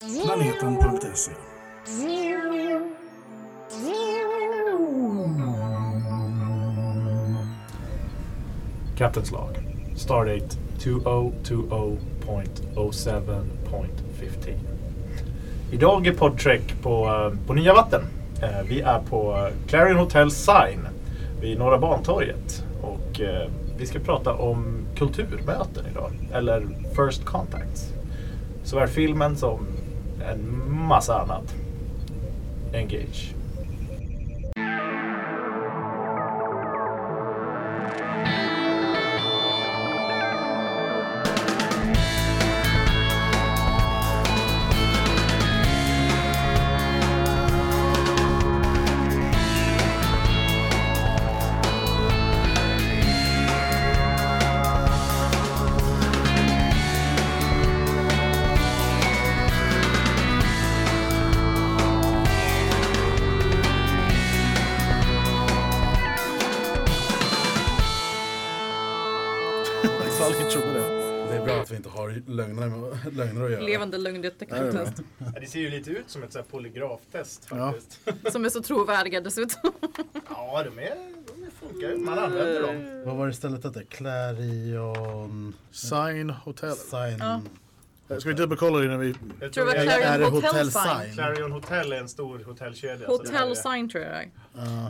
Planeten.se Kaptens lag. Stardate 2020.07.15. Idag är poddtrek på, eh, på nya vatten. Eh, vi är på eh, Clarion Hotel Sign vid Norra Bantorget. Och vi ska prata om kulturmöten idag. Eller First Contacts. Såväl filmen som en massa annat. Engage. Ser ju lite ut som ett så här polygraftest Ja. faktiskt. Som är så trovärdiga dessutom. Ja, de, är, de funkar ju. Man använder dem. Vad var det stället hette? Clarion... Sign Hotel. Sign... Ja. Ska vi dubbelkolla innan vi... Jag Tror det var det är- Clarion är det Hotel, Hotel Sign. Sign? Clarion Hotel är en stor hotellkedja. det Hotel Sign tror jag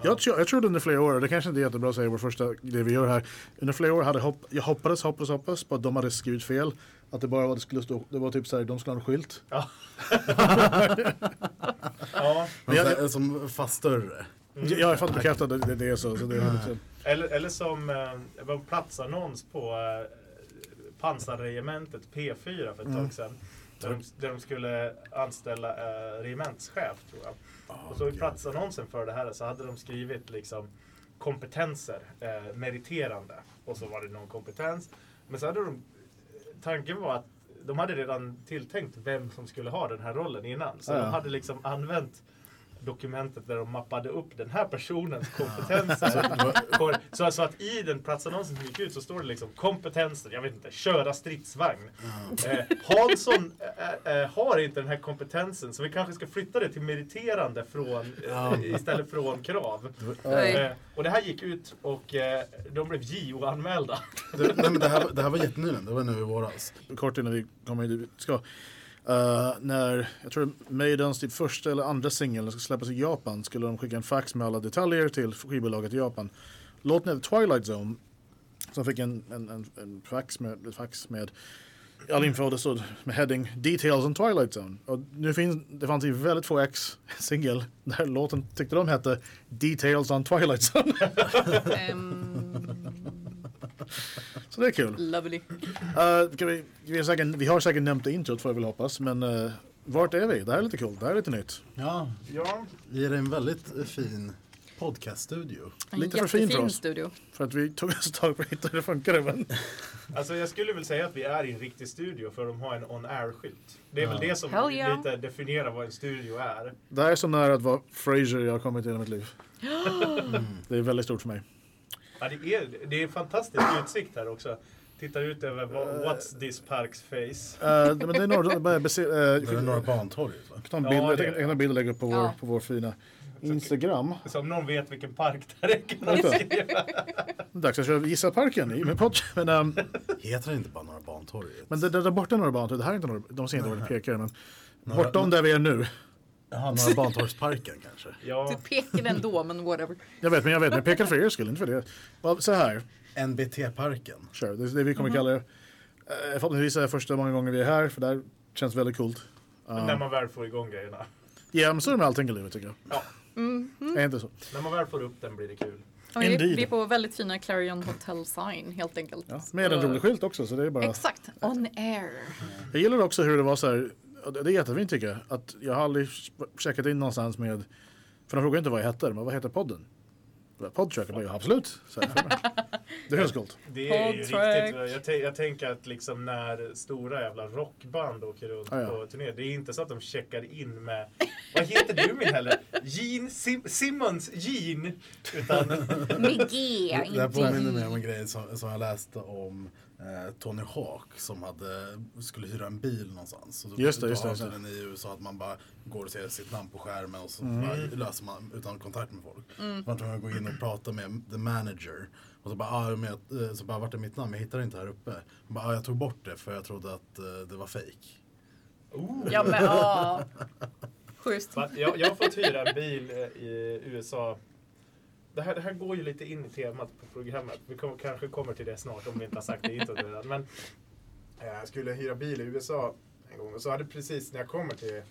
Jag, tro, jag trodde under flera år, det kanske inte är jättebra att säga vår första det vi gör här. Under flera år hade hopp, jag hoppades, hoppades, hoppades på att de hade skrivit fel. Att det bara var, det skulle stå, det var typ såhär, de skulle ha en skylt. Ja. Men jag- som fast större. Jag, jag har fått bekräftat att det, det är så. så det är liksom, Eller, eller som eh, det var en platsannons på eh, pansarregementet P4 för ett tag sedan. Där de, där de skulle anställa eh, regementschef tror jag. och så i platsannonsen för det här så hade de skrivit liksom kompetenser, eh, meriterande. Och så var det någon kompetens. Men så hade de, tanken var att de hade redan tilltänkt vem som skulle ha den här rollen innan. Så Ja. de hade liksom använt dokumentet där de mappade upp den här personens kompetenser. Så, så att i den platsannonsen som gick ut så står det liksom kompetenser, jag vet inte, köra stridsvagn. Eh, Hansson eh, eh, har inte den här kompetensen så vi kanske ska flytta det till meriterande från, eh, istället från krav. Eh, och det här gick ut och eh, de blev JO-anmälda. Det, nej, men det, här, det här var jättenyligen, det var nu i våras. kort innan vi vi ska. Uh, när, jag tror Maidens typ första eller andra singel ska släppas i Japan skulle de skicka en fax med alla detaljer till skivbolaget i Japan. Låten heter Twilight Zone. Som fick en, en, en, en fax med, fax med all info, det stod med heading Details on Twilight Zone. Och nu finns, det fanns ju väldigt få ex singel där låten tyckte de hette Details on Twilight Zone. um. Så det är kul. lovely. Uh, vi, vi, har säkert, vi har säkert nämnt det introt får jag väl hoppas. Men uh, vart är vi? Det här är lite kul. Det här är lite nytt. Ja, Ja, vi är i en väldigt eh, fin podcaststudio. En Lite för fin för oss. studio. För att vi tog oss ett tag för att hitta hur det funkar. Men alltså jag skulle väl säga att vi är i en riktig studio för de har en on-air-skylt. Det är väl det som Hell yeah. lite definierar vad en studio är. det här är så nära att vara Fraser jag har kommit i hela mitt liv. Det är väldigt stort för mig. Ja, det, är, det är en fantastisk utsikt här också. Tittar ut över What's this parks face. Uh, men det är jag kan Norra Bantorget va? ta en Ja, bild, jag kan- det. jag kan ta en bild och lägga upp på vår, på vår fina Instagram. Så om någon vet vilken park det är kan de Vänta. skriva. Dags att köra Gissa parken i med podd. Men, um, Heter det inte bara Norra Bantorget? men det, det där borta är Norra Bantorget. Det här är inte Norra, de ser inte vart det pekar. Men Norra- bortom där vi är nu. Jaha, Norra Bantorgsparken kanske? Ja, Du pekar ändå, men whatever. Jag vet, men jag vet. Men jag pekar för er skull, inte för det. Så här. NBT-parken. Sure, det är det vi kommer kalla det. Uh, förhoppningsvis är det första många gånger vi är här, för det här känns väldigt coolt. när man väl får igång grejerna. Ja, men så är det med allting i livet tycker jag. Ja, Är inte så? när man väl får upp den blir det kul. Ja, vi, vi är på väldigt fina Clarion Hotel Sign helt enkelt. Ja, med en rolig skylt också, så det är bara... Exakt, on air. Jag gillar också hur det var så här, det är jättefint tycker jag, att jag har aldrig checkat in någonstans med, för de frågade inte vad jag hette, men vad heter podden? Podtrack, jag bara, absolut. Så här, det känns coolt. Det är ju riktigt. Jag, jag tänker att liksom när stora jävla rockband åker runt Ja, ja. på turné. Det är inte så att de checkar in med Vad heter du min heller? Gene Sim- Simmons Gene. Utan Med G, Det här inte påminner mig om en grej som, som jag läste om Tony Hawk som hade, skulle hyra en bil någonstans. Då, Just det, just det, just den i USA att man bara går och ser sitt namn på skärmen och så Mm. bara löser man utan kontakt med folk. Så man att gå in och prata med the manager. Och så bara, ah, men jag, eh, så bara vart är mitt namn? Jag hittar det inte här uppe. Jag bara, ah, jag tog bort det för jag trodde att eh, det var fake. Oh. Ja men ja. Schysst. Va? Jag, jag har fått hyra en bil eh, i USA. Det här, det här går ju lite in i temat på programmet. Vi kommer, kanske kommer till det snart om vi inte har sagt det introt redan. Men eh, jag skulle hyra bil i USA en gång och så hade precis när jag kommer till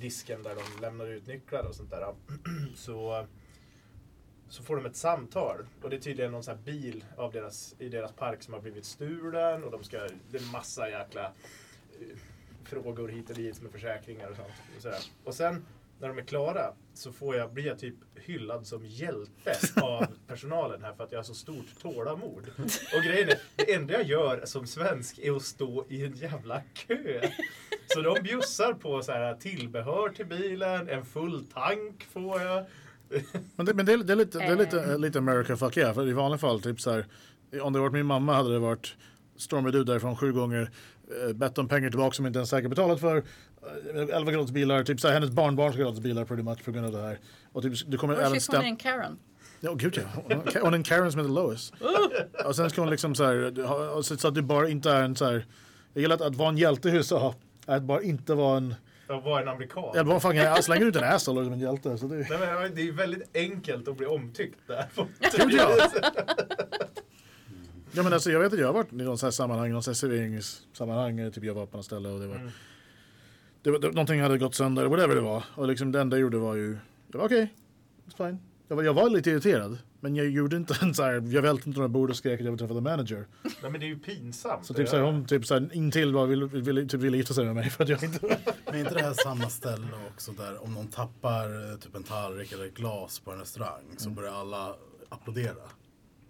disken där de lämnar ut nycklar och sånt där. Så, så får de ett samtal. Och det är tydligen någon sån här bil av deras, i deras park som har blivit stulen. Och de ska, det är massa jäkla eh, frågor hit och dit med försäkringar och sånt. Och, sådär. och sen när de är klara så får jag, blir jag typ hyllad som hjälte av personalen här för att jag har så stort tålamod. Och grejen är, det enda jag gör som svensk är att stå i en jävla kö. Så de bjussar på så här tillbehör till bilen, en full tank får jag. Men det, men det, är- det är lite, det är lite, lite America fuck yeah. För i vanliga fall, typ så här, om det varit min mamma hade det varit stormat ut därifrån sju gånger, eh, bett om pengar tillbaka som inte ens säkert betalat för. Eh, 11 gratis bilar, typ så här, hennes barnbarn ska gratis bilar pretty much på grund av det här. Och typ, det kommer Och även stäm... en Karen. Ja, gud ja. Hon- är en Karen som heter Lois. Och sen ska hon liksom så här, så så att det bara inte är en så här, jag gillar att, att vara en hjälte i USA, är att bara inte vara en, Jag var en amerikan. jag bara jag slänger ut en asshole som en hjälte. Så det, Nej, men det är väldigt enkelt att bli omtyckt där. Gud, ja. Ja men alltså jag vet att jag har varit i någon sån här sammanhang, någon här serveringssammanhang, typ jag var på något ställe och det var, Mm. Det var det, någonting hade gått sönder, whatever det var. Och liksom det enda jag gjorde var ju, var okej, it's fine. Jag var, jag var lite irriterad, men jag gjorde inte en så här, jag välte inte några bord och skrek att jag ville träffa the manager. Nej, men det är ju pinsamt. Så typ så här, hon typ så här, intill bara ville, ville, typ ville gifta sig med mig för att jag inte... Men är inte det här samma ställe också där om någon tappar eh, typ en tallrik eller ett glas på en restaurang så börjar alla applådera?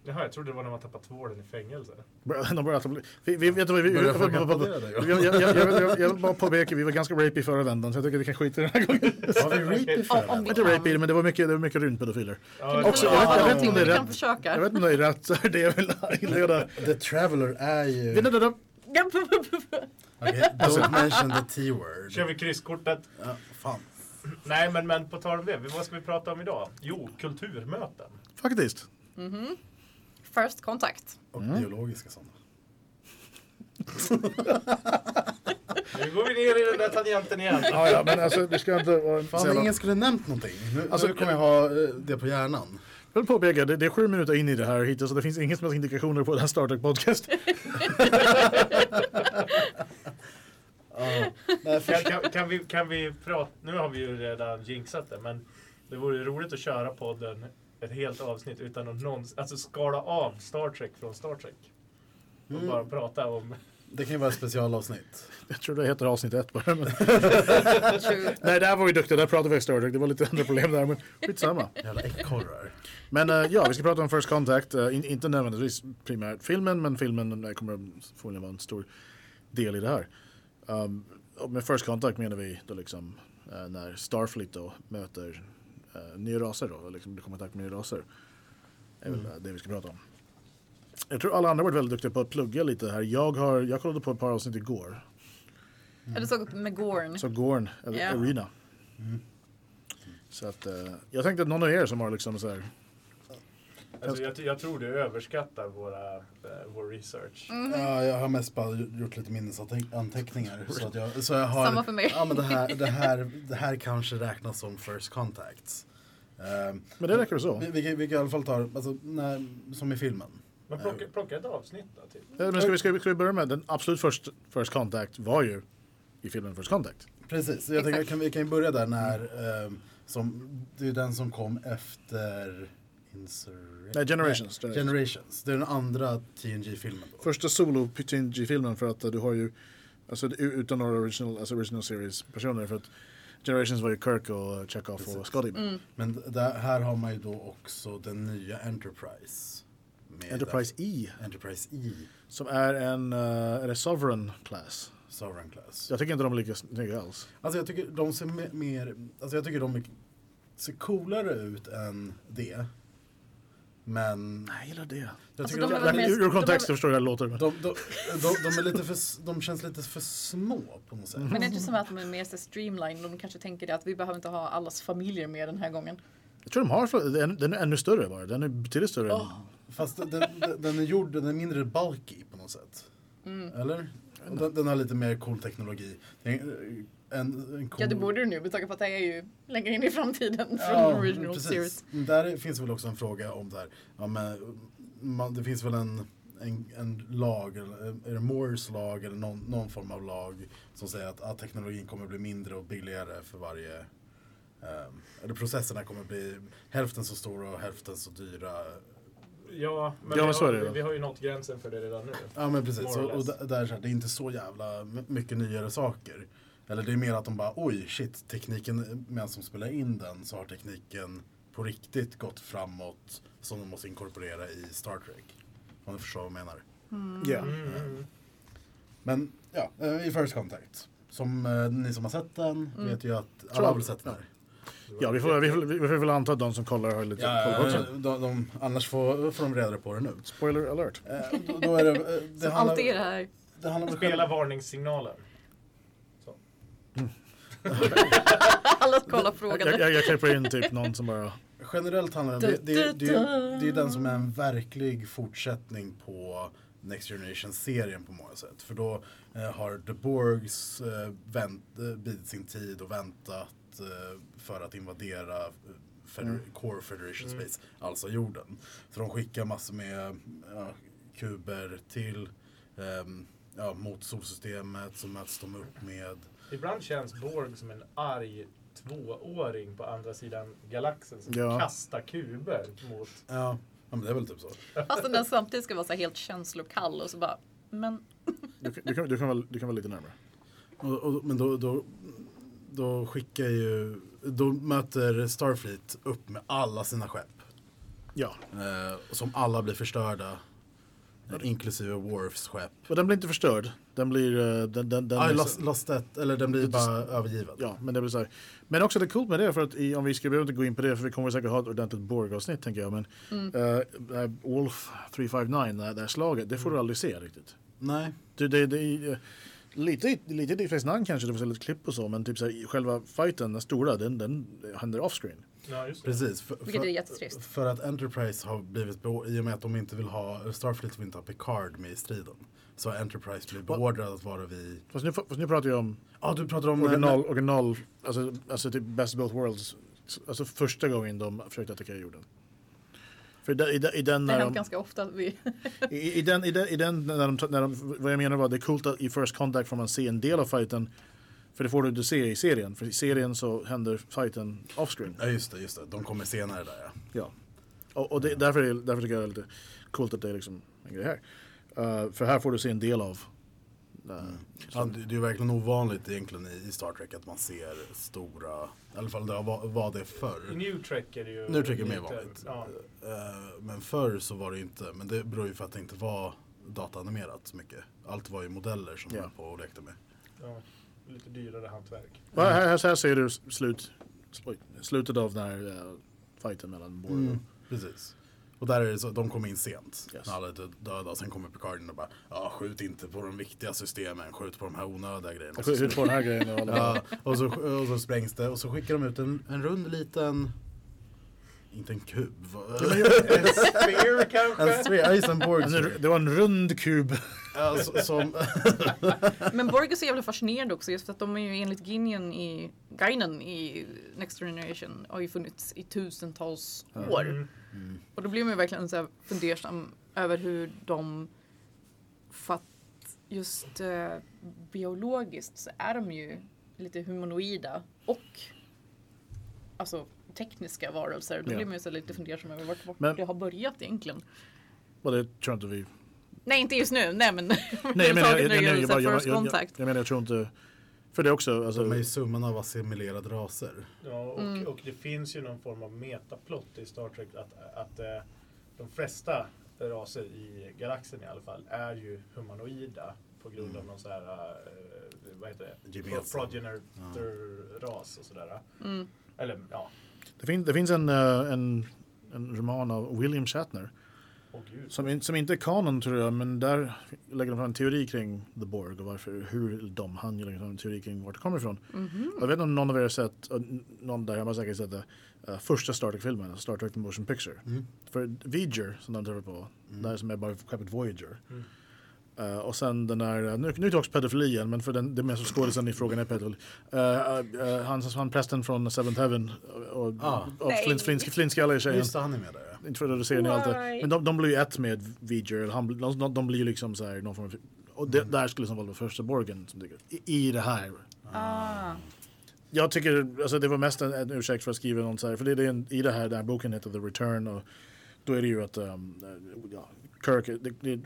Jaha, jag trodde det var när man tappar tvålen i fängelse. De började att bli- vi, vi, vet du vi, Börjar jag, jag, jag, jag, jag, jag, jag vill bara påpeka, vi var ganska rapey förra vändan så jag tycker vi kan skita i den här gången. Har vi rapey för Om- om den? vi- Inte rapey, men det var mycket, det var mycket rymdpedofiler. Ja, Också, jag vet- jag Ja, vet inte om det är rätt. Jag vet inte om det är rätt, det jag vill inleda. The Traveller är ju... Alltså- don't mention the T-word. Kör vi krysskortet? Ja, fan. Nej, men, men på tal om det. Vad ska vi prata om idag? Jo, kulturmöten. Faktiskt. First contact. Och Mm. biologiska sådana. Nu går vi ner i den där tangenten igen. Ja, ja, men alltså det ska inte vara Fan, ingen skulle nämnt någonting. Nu, Alltså, nu kommer jag ha eh, det på hjärnan. Jag vill påpeka, det, det är sju minuter in i det här hittills så det finns ingen som helst indikationer på den här Star Trek podcast. Nej, Kan, kan, kan, vi, kan vi prata? Nu har vi ju redan jinxat det, men det vore roligt att köra podden ett helt avsnitt utan att någonsin, alltså skala av Star Trek från Star Trek. Och Mm. bara prata om... Det kan ju vara ett specialavsnitt. Jag tror det heter avsnitt ett bara. Men... Nej, där var vi duktiga, där pratade vi Star Trek. Det var lite andra problem där, men skitsamma. Jävla ekorrar. Men eh, ja, vi ska prata om First Contact. eh, in, inte nödvändigtvis primärt filmen, men filmen eh, kommer förmodligen vara en stor del i det här. Um, med First Contact menar vi då liksom eh, när Starfleet då möter uh, nya raser då, och liksom blir kontakt med nya raser. är väl eh, det vi ska prata om. Jag tror alla andra har varit väldigt duktiga på att plugga lite här. Jag, har, jag kollade på ett par avsnitt igår. Ja, du såg med Gorn. Så Gorn, eller Ja. Arena. Så att, eh, jag tänkte att någon av er som har liksom så här, Alltså, jag, jag tror du överskattar våra, eh, vår research. Ja, jag har mest bara gjort lite minnesanteckningar. Så, att jag, så jag har, Samma för mig. Ja, men det, här, det, här, det här kanske räknas som first contacts. Ehm, men det räcker så. vi, vi, vi kan i alla fall ta, alltså, när, som i filmen. Men plocka, plocka ett avsnitt då. Typ. Ja, men ska, vi, ska, vi, ska vi börja med den absolut först, first contact var ju i filmen First Contact. Precis, jag tänker kan vi kan ju börja där när, ehm, som, det är den som kom efter Insurre- Nej, Generations. Nej, Generations. Det är den andra TNG-filmen då. Första solo PTNG-filmen för att du har ju, alltså utan några original, alltså original series-personer för att Generations var ju Kirk och Chekhov och. Scotty. Men där, här har man ju då också den nya Enterprise. Med Enterprise E, Enterprise E, som är en, uh, är det Sovereign class? Sovereign Class. Jag tycker inte de är lika snygga alls. Alltså jag tycker de ser me- mer, alltså jag tycker de ser coolare ut än det. Men Nej, jag gillar det. jag Alltså, tycker de är att- väl mer- Ur kontext de förstår jag låter. men- de, de, de, de, är lite för, de känns lite för små på något sätt. Men det är inte som att de är mer så streamlined. De kanske tänker det att vi behöver inte ha allas familjer med den här gången. Jag tror de har, för- den, är ännu större bara. Den är betydligt större. än- Fast den, den, den är gjord, den är mindre bulky på något sätt. Mm. Eller? Den, den har lite mer cool teknologi. En, en cool... Ja, det borde du nu med tanke på att det är ju längre in i framtiden från Ja, original precis. series. Där finns väl också en fråga om det här. Ja, men, man, det finns väl en, en, en lag, eller är det Moores lag eller någon, någon form av lag som säger att, att teknologin kommer bli mindre och billigare för varje ehm, eller processerna kommer bli hälften så stora och hälften så dyra. Ja, men Ja, vi, så har, det vi, ju. vi har ju nått gränsen för det redan nu. Ja men precis, or och, där, där är så här, det är inte så jävla mycket nyare saker. Eller det är mer att de bara oj shit, tekniken, medan de spelar in den så har tekniken på riktigt gått framåt som de måste inkorporera i Star Trek. Om du förstår vad jag menar. Mm, mm. Men ja, eh, i First Contact. Som eh, ni som har sett den Mm. vet ju att alla har väl sett den här. Ja, vi får, vi, får, vi får väl anta att de som kollar har lite Ja, koll också. de, de, annars får, får de reda på det nu. Spoiler alert. Eh, då, då är det, eh, det Som handlar, alltid är det här. det handlar Spela. Så. Alla kollar Jag, frågande. jag, jag klipper in typ någon som bara... Generellt handlar det, det, det, det, det är den som är en verklig fortsättning på Next Generation-serien på många sätt. För då eh, har The Borgs eh, vänt, eh, bidit sin tid och väntat eh, för att invadera eh, Feder- Mm. Core Federation Mm. Space, alltså jorden. Så de skickar massor med ja, kuber till ehm, ja, mot solsystemet så möts de upp med Ibland känns Borg som en arg tvååring på andra sidan galaxen som Ja. kastar kuber mot... Ja, ja men det är väl typ så. Fast den samtidigt ska vara så helt känslokall och så bara, men Du, kan- du, kan, du, kan väl, du kan vara lite närmare. Och, och, men då, då, då skickar ju, då möter Starfleet upp med alla sina skepp. Ja. Eh, som alla blir förstörda. Inklusive Worfs skepp. Och den blir inte förstörd. Den blir... eh, Den, den, den Ah, lost it, eller den blir Det- bara övergiven. Ja, men det blir så här. Men också det är coolt med det för att i, om vi ska behöva inte gå in på det för vi kommer säkert ha ett ordentligt Borg-avsnitt tänker jag. Men Mm. här Wolf 359, det här, slaget, det får du aldrig se riktigt. Nej, Det, det, det, lite, lite i Nine kanske, det får se lite klipp och så, men typ så här, själva fighten, den stora, den, den händer offscreen. Ja, precis. För, Vilket är för, jättetrist. för att Enterprise har blivit, i och med att de inte vill ha, Starfleet vill inte ha Picard med i striden. Så har Enterprise blivit beordrad att vara vid, Fast nu, fast nu pratar jag om ja ah, du pratar om original, original alltså, alltså typ Best of both worlds. Alltså första gången de försökte attackera jorden. För i, den- i, den- i den det har hänt de, ganska ofta vi... i, i den, i den, i den när de, när de, vad jag menar var det är coolt att i First Contact får man se en del av fighten. För det får du inte se i serien. För i serien så händer fighten offscreen. Ja just det, just det. De kommer senare där ja. Ja. Och, och det, därför, är, därför tycker jag det är lite coolt att det är liksom en grej här. Uh, för här får du se en del av. Uh, Ja, det, är verkligen ovanligt egentligen i, i Star Trek att man ser stora, i alla fall det var, var det I förr. New Trek är det ju... Nu tycker jag mer vanligt. Ja. Eh, Men förr så var det inte, men det beror ju för att det inte var dataanimerat så mycket. Allt var ju modeller som Ja. höll på och lekte med. ja. Lite dyrare hantverk. och här, här, här ser du slut, slutet av den här uh, fighten mellan Borg Mm. och Precis. Och där är det så, de kommer in sent. Yes. När alla är dö- döda. Sen kommer Picard in och bara, ja skjut inte på de viktiga systemen, skjut på de här onödiga grejerna. Och så, Skjut på den här grejen. Och ja, och, så, och så sprängs det och så skickar de ut en, en rund liten, inte en kub. va? En sphere En kanske? just en Borg En, sphere. r- det var en rund kub. Ja, så- som, Men Borg är så jävla fascinerande också just för att de är ju enligt Guinan i, Guinan i Next Generation har ju funnits i tusentals år. Mm. Och då blir man ju verkligen så här fundersam över hur de för att just eh, biologiskt så är de ju lite humanoida och alltså tekniska varelser. Då Ja. blir man ju så lite fundersam över vart, vart Men- det har börjat egentligen. Och det tror jag inte vi... Nej, inte just nu. Nej, men Nej, men jag, menar jag tror inte... För det också, alltså, de är ju summan av assimilerade raser. Ja, och, Mm. och det finns ju någon form av metaplott i Star Trek att, att eh, de flesta raser i galaxen i alla fall är ju humanoida på grund av Mm. någon så här, eh, vad heter det? Gemensam. Progenitor-ras och sådär. Mm. Eller ja, det, fin, det finns en, eh, en en roman av William Shatner. Gud. Som, in, som inte är kanon tror jag, men där lägger de fram en teori kring The Borg och varför, hur de, han lägger fram en teori kring vart det kommer ifrån. Mhm. Jag vet inte om någon av er har sett, och någon där hemma har säkert sett det, eh, första Star Trek-filmen, Star Trek The Motion Picture. Mm. För Voyager som de träffar på, Mm. där som är bara skeppet Voyager. Mm. Eh, och sen den där, nu, nu är det också pedofili igen, men för den, det är mest skådisen i frågan är pedofili. Uh, uh, han, han prästen från Seventh Heaven och, Ah. och flint, flint, flintskalliga tjejen. Just det, han är med där ja. Inte för att se ni allt det. Men de, de blir ju ett med eller Han, de, de, blir ju liksom så här, någon form av, och det, där skulle som vara första Borgen som dyker. I, I det här. Ah. Jag tycker, alltså det var mest en, en ursäkt för att skriva något så här, för det, det är en, i det här, den här boken heter The Return och då är det ju att um, ja, Kirk,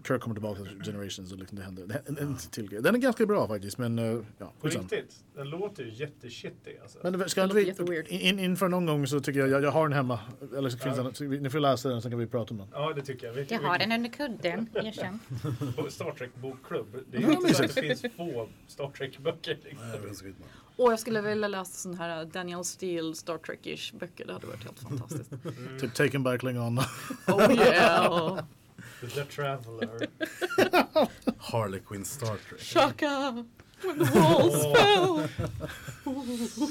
Kirk kommer tillbaka till Generations och liksom det händer en, en, till grej. Den är ganska bra faktiskt men uh, ja, På riktigt. Den låter ju jätteshitty alltså. Men ska låter vi, in, inför någon gång så tycker jag, jag, jag har den hemma. Eller så finns Ja. den, så vi, ni får läsa den så kan vi prata om den. Ja, det tycker jag. Vi, Jag har den under kudden, erkänn. Star Trek bokklubb. Det är inte så att det finns få Star. Liksom. Är så skitbra. Och jag skulle vilja läsa sån här Daniel Steele Star Trek-ish böcker. Det hade varit helt fantastiskt. Mm. Typ Taken by Klingon. Oh yeah! The Traveller. Harley Quinn Star Trek. Shaka! When the walls fell!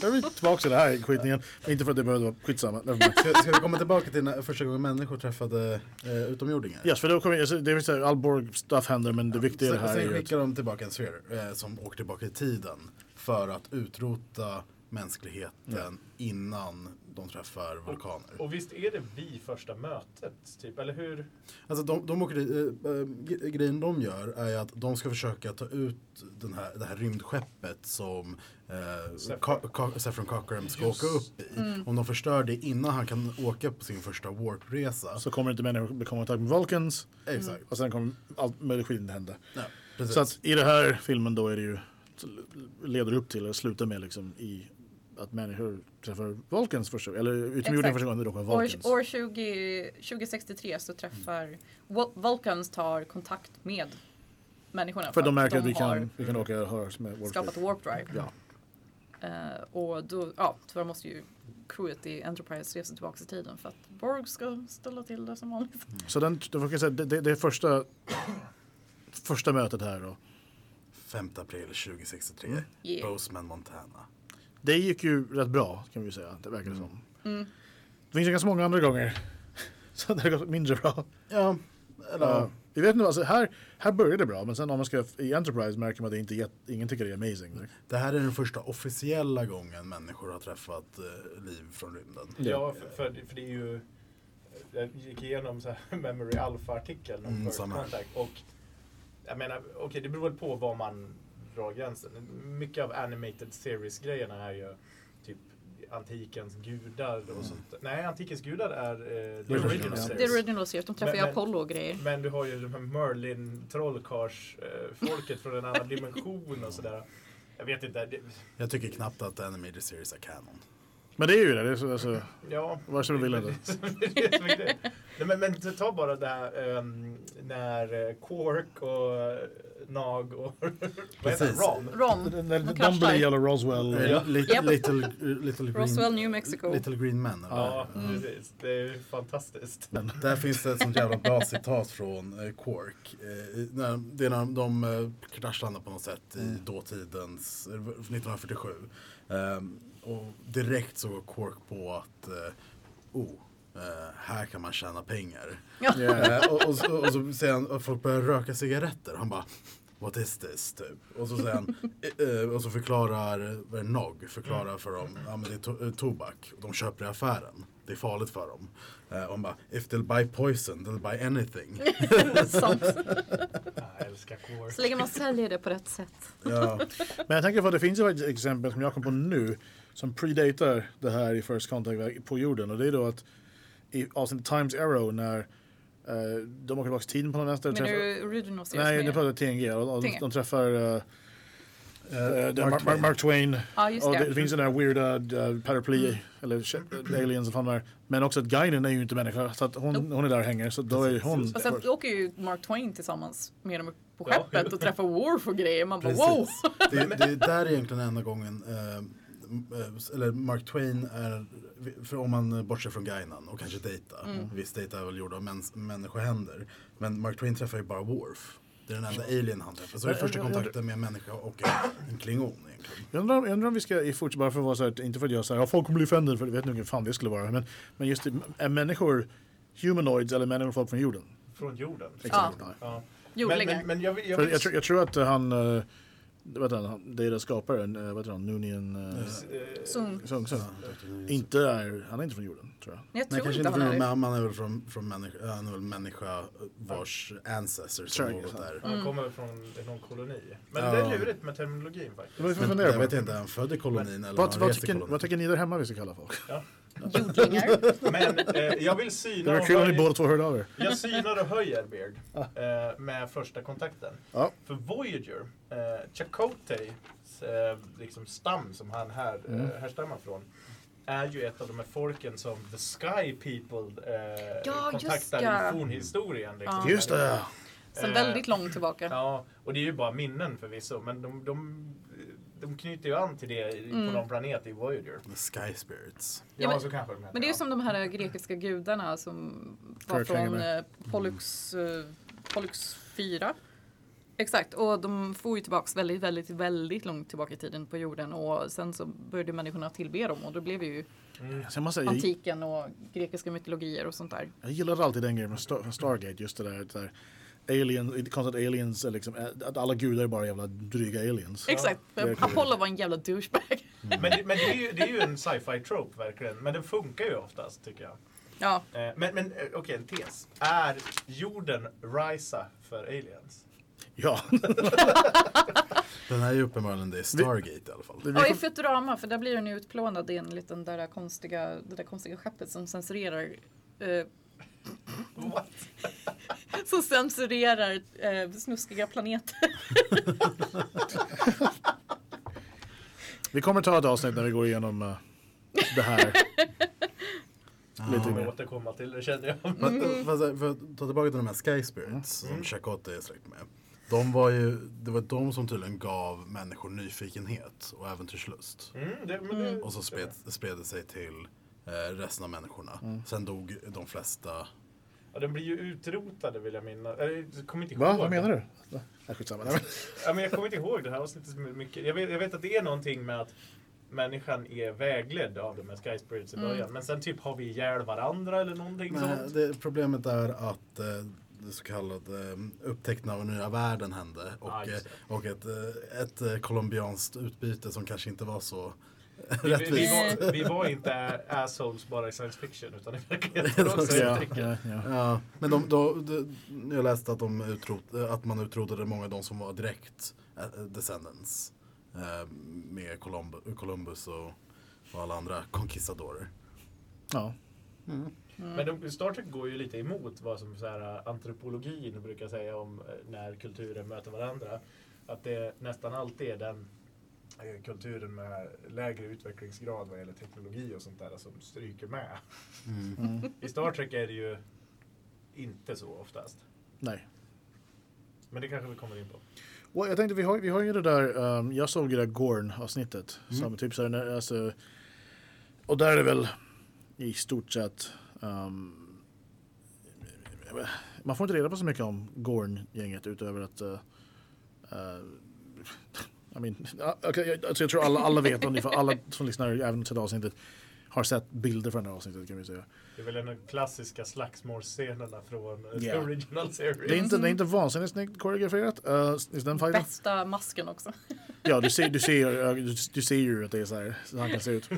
Då är vi tillbaka till det här skitningen. Inte för att det behövde vara skitsamma. Ska, ska vi komma tillbaka till när första gången människor träffade eh, utomjordingar? Yes, för då kommer, alltså, det vill säga, all Borg-stuff händer men det viktiga sen, här sen är ju att skickar de tillbaka en sfär eh, som åker tillbaka i tiden för att utrota mänskligheten innan de träffar vulkaner. Och visst är det vid första mötet? Typ, eller hur? Alltså de, de åker dit, ge- grejen de gör är att de ska försöka ta ut den här, det här rymdskeppet som eh, Saffron. Ka- Ka- Saffron Cochrane ska Just. åka upp i. Om de förstör det innan han kan åka på sin första warp-resa. så kommer inte människor komma i kontakt med Vulcans Exakt. och sen kommer allt möjligt skit hända. Ja. Så att i den här filmen då är det ju leder upp till, eller slutar med liksom i att människor träffar Vulcans första eller utomjordingar första gången de råkar År, Vulcans. år 20, 2063 så träffar Vul- Vulcans tar kontakt med människorna. För de märker att vi har kan, vi kan åka och höras med Warp skapat warp drive. Ja. Eh, och då, ja, tyvärr måste ju crewet i Enterprise resa tillbaka i tiden för att Borg ska ställa till det som vanligt. Så den, då kan jag säga, det, det, det är första, första mötet här då. 5 april 2063. Yeah. Bozeman, Montana. Det gick ju rätt bra kan vi säga, det verkar det som. Mm. Det finns ju ganska många andra gånger. Så det har gått mindre bra. Ja, eller Ja. vi vet inte, alltså här, här börjar det bra men sen om man ska i Enterprise märker man att det inte ingen tycker det är amazing. det här är den första officiella gången människor har träffat eh, liv från rymden. Ja, för, för, för det är ju... Jag gick igenom så här Memory Alpha-artikeln om Mm, First. Contact. Och jag menar, okej det beror väl på var man drar gränsen. Mycket av animated series-grejerna är ju typ antikens gudar Mm. och sånt. Nej, antikens gudar är eh, the Original original series. Är original series, de träffar ju Men- men- Apollo och grejer. Men du har ju de här Merlin trollkars eh, folket från en annan dimension och sådär. Jag vet inte. Det, Jag tycker knappt att Animated Series är canon. Men det är ju det. det är så, alltså, ja. Varsågod, då. Det. Nej, men, men ta bara det här ehm, när eh, Quark och eh, Nog och Precis. Rom. Rom, blir jävla Roswell. Eh, Ja. Little, Japp. little, little, green, Roswell, New Mexico. little Green Men. Eller? Ja, Mm. precis. Det är fantastiskt. Där finns det ett sånt jävla bra citat från eh, Quark. Eh, när, det är när de eh, kraschlandar på något sätt i dåtidens, eh, 1947. Ehm, och direkt så går Quark på att, eh, oh, eh, här kan man tjäna pengar. Ja. Yeah. Eh, och, och, så, och så säger han att folk börjar röka cigaretter. Han bara What is this? Typ. Och så han, eh, eh, och så förklarar eh, Nog förklarar för dem, ja men det är to- eh, tobak. Och de köper i affären. Det är farligt för dem. Eh, och bara, if they'll buy poison, they'll buy anything. Jag älskar. Så länge man säljer det på rätt sätt. ja. Men jag tänker på att det finns faktiskt exempel som jag kom på nu som predatar det här i First Contact på jorden och det är då att i avsnittet Times Arrow när de åker tillbaka i tiden på någon vänster. Men träffar- det original series? Nej, nu pratar jag TNG. Och, och de, TNG. de träffar uh, Eh, Mark, Mark, Mark, Twain. Just och det. det, finns den där weirda uh, paraply, Mm. eller sh- aliens som fan. Men också att Guinan är ju inte människa. Så att hon, Nope. hon är där och hänger. Så då är hon... Och sen åker ju Mark Twain tillsammans med dem på Ja. skeppet och träffar Worf och grejer. Man bara wow! Det, det är där egentligen enda gången eh, eh, eller Mark Twain är, för om man bortser från Guinan och kanske Data, Mm. visst Data är väl gjord av mäns, människohänder, men Mark Twain träffar ju bara Worf. Det är den enda alien han träffar, så det är Jag- första kontakten med en människa och en, en klingon egentligen. Jag undrar, jag undrar om vi ska i bara för att vara så här, inte för att jag säger ja, folk kommer bli offended för det vet nog hur fan det skulle vara. Men, men just det, är människor humanoids eller människor folk från jorden? Från jorden. Exakt. Ja. Ja. Men, men, men jag, jag, jag, tror, jag tror att eh, han, vad heter han, Data skaparen, uh, vad heter han, Nunian uh, eh, Sung. Sung, Sung. Ja, Inte är, han är inte från jorden tror jag. Jag Nej, tror kanske inte han från, är men han är väl från, från människa, han är väl människa vars ancestors som något ja. där. Han kommer från någon koloni. Men Ja. det är lurigt med terminologin faktiskt. Det det Men, jag vet inte, han född i kolonin eller Vad, han vad, tycker, kolonin? vad tycker ni där hemma vi ska kalla folk? Jordlingar. Men eh, jag vill Det syna var och kul om ni höja, båda två hörde av er. jag synar och höjer Beard eh, med första kontakten. Ja. För Voyager, eh, Chakotay, eh, liksom stam som han här, Mm. eh, härstammar från, är ju ett av de här folken som the Sky People eh, Ja, kontaktar ja. i fornhistorien. Liksom. Ja. Just det! Sen Eh, väldigt långt tillbaka. Ja, och det är ju bara minnen förvisso, men de, de, de knyter ju an till det Mm. på någon planet i Voyager. The Sky Spirits. Ja, Ja, men- så kanske de heter, Men det är ju ja. som de här grekiska gudarna som var från eh, Pollux, eh, Pollux 4. Exakt, och de får ju tillbaks väldigt, väldigt, väldigt långt tillbaka i tiden på jorden och sen så började människorna tillbe dem och då blev ju Mm. Antiken och grekiska mytologier och sånt där. jag gillade alltid den grejen med från Stargate, just det där, det där alien, konstigt att aliens är liksom, eh, att alla gudar är bara jävla dryga aliens. Exakt, kul. Apollo var en jävla douchebag. Men, det, men det, är ju, det är ju en sci-fi trope verkligen, men den funkar ju oftast tycker jag. Ja, Eh, men men eh, okej, en tes. Är jorden Risa för aliens? Ja, Den här är ju uppenbarligen det är Stargate i alla fall. det, och i Futurama, för där blir den ju utplånad i en liten där konstiga, det där konstiga skeppet som censurerar eh? Som censurerar eh, snuskiga planeter. vi kommer ta ett avsnitt när vi går igenom eh, det här. Lite mer. återkomma till det känner jag. Men, fast, eh, för att ta tillbaka till de här Sky Spirits som Chakotay är släkt med. De var ju, det var de som tydligen gav människor nyfikenhet och äventyrslust. Mm, det, men det, Och så spred, spred det sig till resten av människorna. Sen dog de flesta. Ja, den blir ju utrotade vill jag minnas. Eller, Jag kommer inte ihåg. Va? Vad menar du? Nej, skitsamma. Ja, men jag kommer inte ihåg det här avsnittet så mycket. Jag vet, jag vet att det är någonting med att människan är vägledd av de här Sky Spirits i början. Men sen typ har vi ihjäl varandra eller någonting Nej, sånt. det, problemet är att eh, det så kallade eh, upptäckten av nya världen hände. Och, eh, det. och ett, eh, ett eh, colombianskt utbyte som kanske inte var så Vi, vi, vi, var, vi var inte assholes bara i science fiction utan i verkligheten också. ja, ja, ja. Ja, men de, då, de, jag läste att, de utrot, att man utrotade många av de som var direkt eh, descendants eh, med Columbus, Columbus och, och alla andra conquistadorer. ja. Men de, Star Trek går ju lite emot vad som så här, antropologin brukar säga om eh, när kulturer möter varandra. Att det nästan alltid är den eh, kulturen med lägre utvecklingsgrad vad gäller teknologi och sånt där som stryker med. Mm. I Star Trek är det ju inte så oftast. Nej. Men det kanske vi kommer in på. Och jag tänkte, vi har, vi har ju det där, um, jag såg det där Gorn-avsnittet. Som typ så här, alltså, och där är det väl i stort sett, um, man får inte reda på så mycket om Gorn-gänget utöver att, uh, uh, I mean, ja, okay, jag, alltså jag tror alla, alla vet ungefär, alla som lyssnar även till det avsnittet har sett bilder från det här avsnittet kan vi säga. Det är väl en av de klassiska slagsmålsscenerna från eh, the original series. Det är inte, det är inte vansinnigt snyggt koreograferat. Uh, is den fighten? Bästa masken också. Ja, du ser, du, ser, du, du ser ju att det är så här så han kan se ut.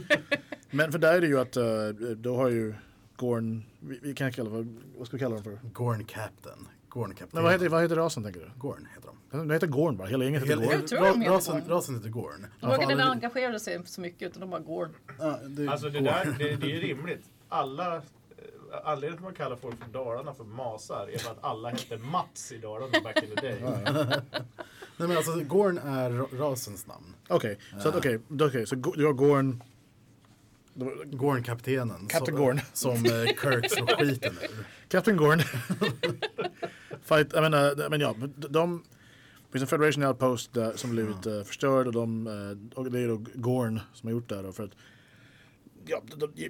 Men för där är det ju att uh, då har ju Gorn, vi, vi kan kalla vad, vad ska vi kalla dem för? Gorn Captain. Gorn Captain. Men vad heter, vad heter rasen tänker du? Gorn heter de. Den heter Gorn bara, hela gänget heter Gorn. Jag tror de heter rasen, Gorn. rasen heter Gorn. De vågade aldrig- engagera sig inte så mycket utan de bara går. Ja, det är Alltså det Gorn. där, det, det är ju rimligt. Alla, eh, anledningen till att man kallar folk från Dalarna för masar är för att alla hette Mats i Dalarna back in the day. Nej men alltså Gorn är ra- rasens namn. Okej, så att okej, då- okej, så du har Gorn. Gorn-kaptenen. Som- Gorn. Som eh, Kirk slår skiten ur. Captain Gorn. Fight, jag menar, men ja, de, Det finns en Federation Outpost där, som blivit eh, förstörd och, de, eh, och det är då Gorn som har gjort det. För att, ja, de, de,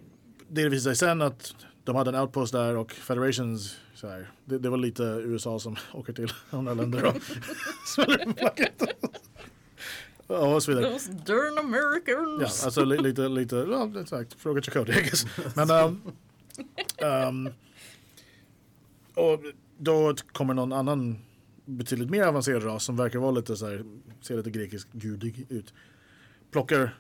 det visar sig sen att de hade en outpost där och Federations, så här, det, det var lite USA som åker till andra länder och smäller upp flaggan. och så vidare. Those darn Ja, Americans! alltså li, lite, lite, ja, exakt, fråga Chakotay I guess. Men, um, um, och då kommer någon annan betydligt mer avancerad ras som verkar vara lite så här, ser lite grekisk gudig ut. Plockar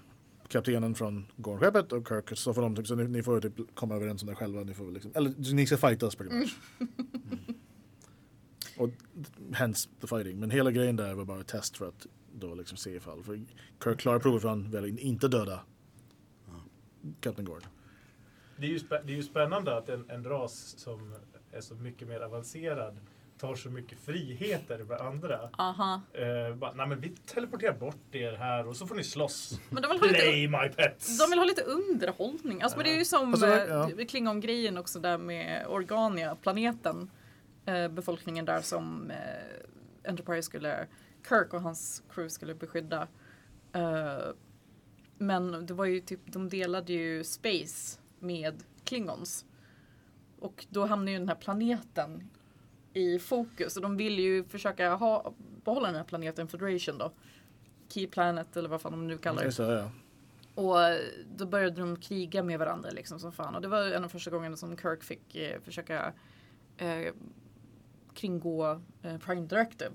kaptenen från Gorn-skeppet och Kirk så får de typ, så ni, ni får typ komma överens om det själva. Ni får liksom, eller ni ska fightas pretty much. Och hence the fighting. Men hela grejen där var bara ett test för att då liksom se ifall. För Kirk klarar provet för han väljer inte döda Captain Gord. Det är ju, spä- det är ju spännande att en, en ras som är så mycket mer avancerad tar så mycket friheter med andra. Aha. Eh, bara, Nej men vi teleporterar bort er här och så får ni slåss. Men de vill ha lite, Play my pets! de vill ha lite underhållning. Alltså, men det är ju som Alltså, eh, ja. Klingon-grejen också där med Organia, planeten. Eh, befolkningen där som eh, Enterprise skulle, Kirk och hans crew skulle beskydda. Eh, men det var ju typ, de delade ju space med Klingons. Och då hamnar ju den här planeten i fokus och de vill ju försöka ha, behålla den här planeten Federation då. Key Planet eller vad fan de nu kallar det. Så, ja. Och eh, då började de kriga med varandra liksom som fan. Och det var en av första gångerna som Kirk fick eh, försöka eh, kringgå eh, Prime Directive.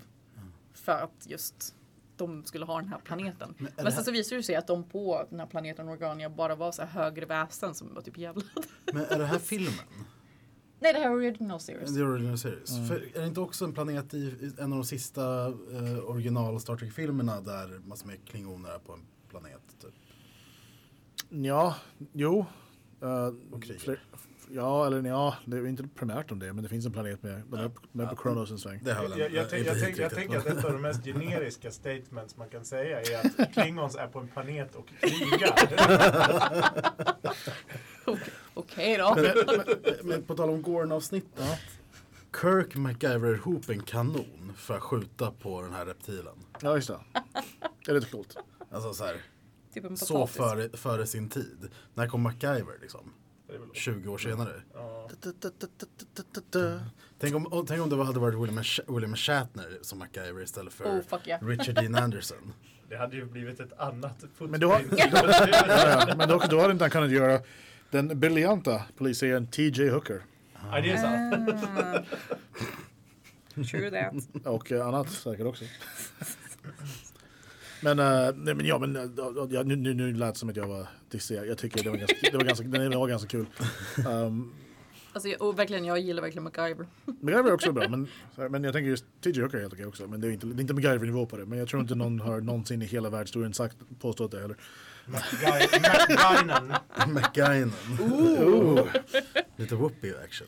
För att just de skulle ha den här planeten. Men Men, sen så visade det sig att de på den här planeten Organia bara var så här högre väsen som var typ jävla. Men är det här filmen? Nej det här är original series. The Original Series. Mm. För är det inte också en planet i i en av de sista eh, original Star Trek-filmerna där massor med klingoner är på en planet? Typ. Ja, jo. Uh, Och krigar. Ja, eller ja, det är inte primärt om det, men det finns en planet med, är, de är på Kronos en sväng. Det har väl en- Jag, jag, jag, tänk, jag tänker att men- ett av de mest generiska statements man kan säga är att Klingons är på en planet och krigar. Okej då. Men på tal om Gorn-avsnittet. Kirk MacGyver ihop en kanon för att skjuta på den här reptilen. Ja, just det. Det är lite coolt. Alltså så här, typ så före, före sin tid. När kom MacGyver liksom? Det är väl- 20 år senare. Ja. Tänk om, och tänk om det hade varit William, Sh- William Shatner som MacGyver istället för Oh fuck yeah. Richard Dean Anderson. Det hade ju blivit ett annat Men då, footprint. ja, ja, men då, då hade inte han kunnat göra den briljanta polisserien TJ Hooker Ja, det är sant. Ah. True that. och annat säkert också. Men, eh, nej, men ja, men ja, nu, nu, nu lät det som att jag var dissig. Jag tycker det var ganska, det var ganska, den var ganska kul. Um, Alltså, jag- och verkligen, jag gillar verkligen MacGyver. MacGyver är också bra, men, så här, men jag tänker just TJ Hooker är helt okej också. Men det är inte, det är inte MacGyver-nivå på det. Men jag tror inte någon har någonsin i hela världshistorien sagt, påstått det heller. McGuinan. Oh. Lite whoopee action.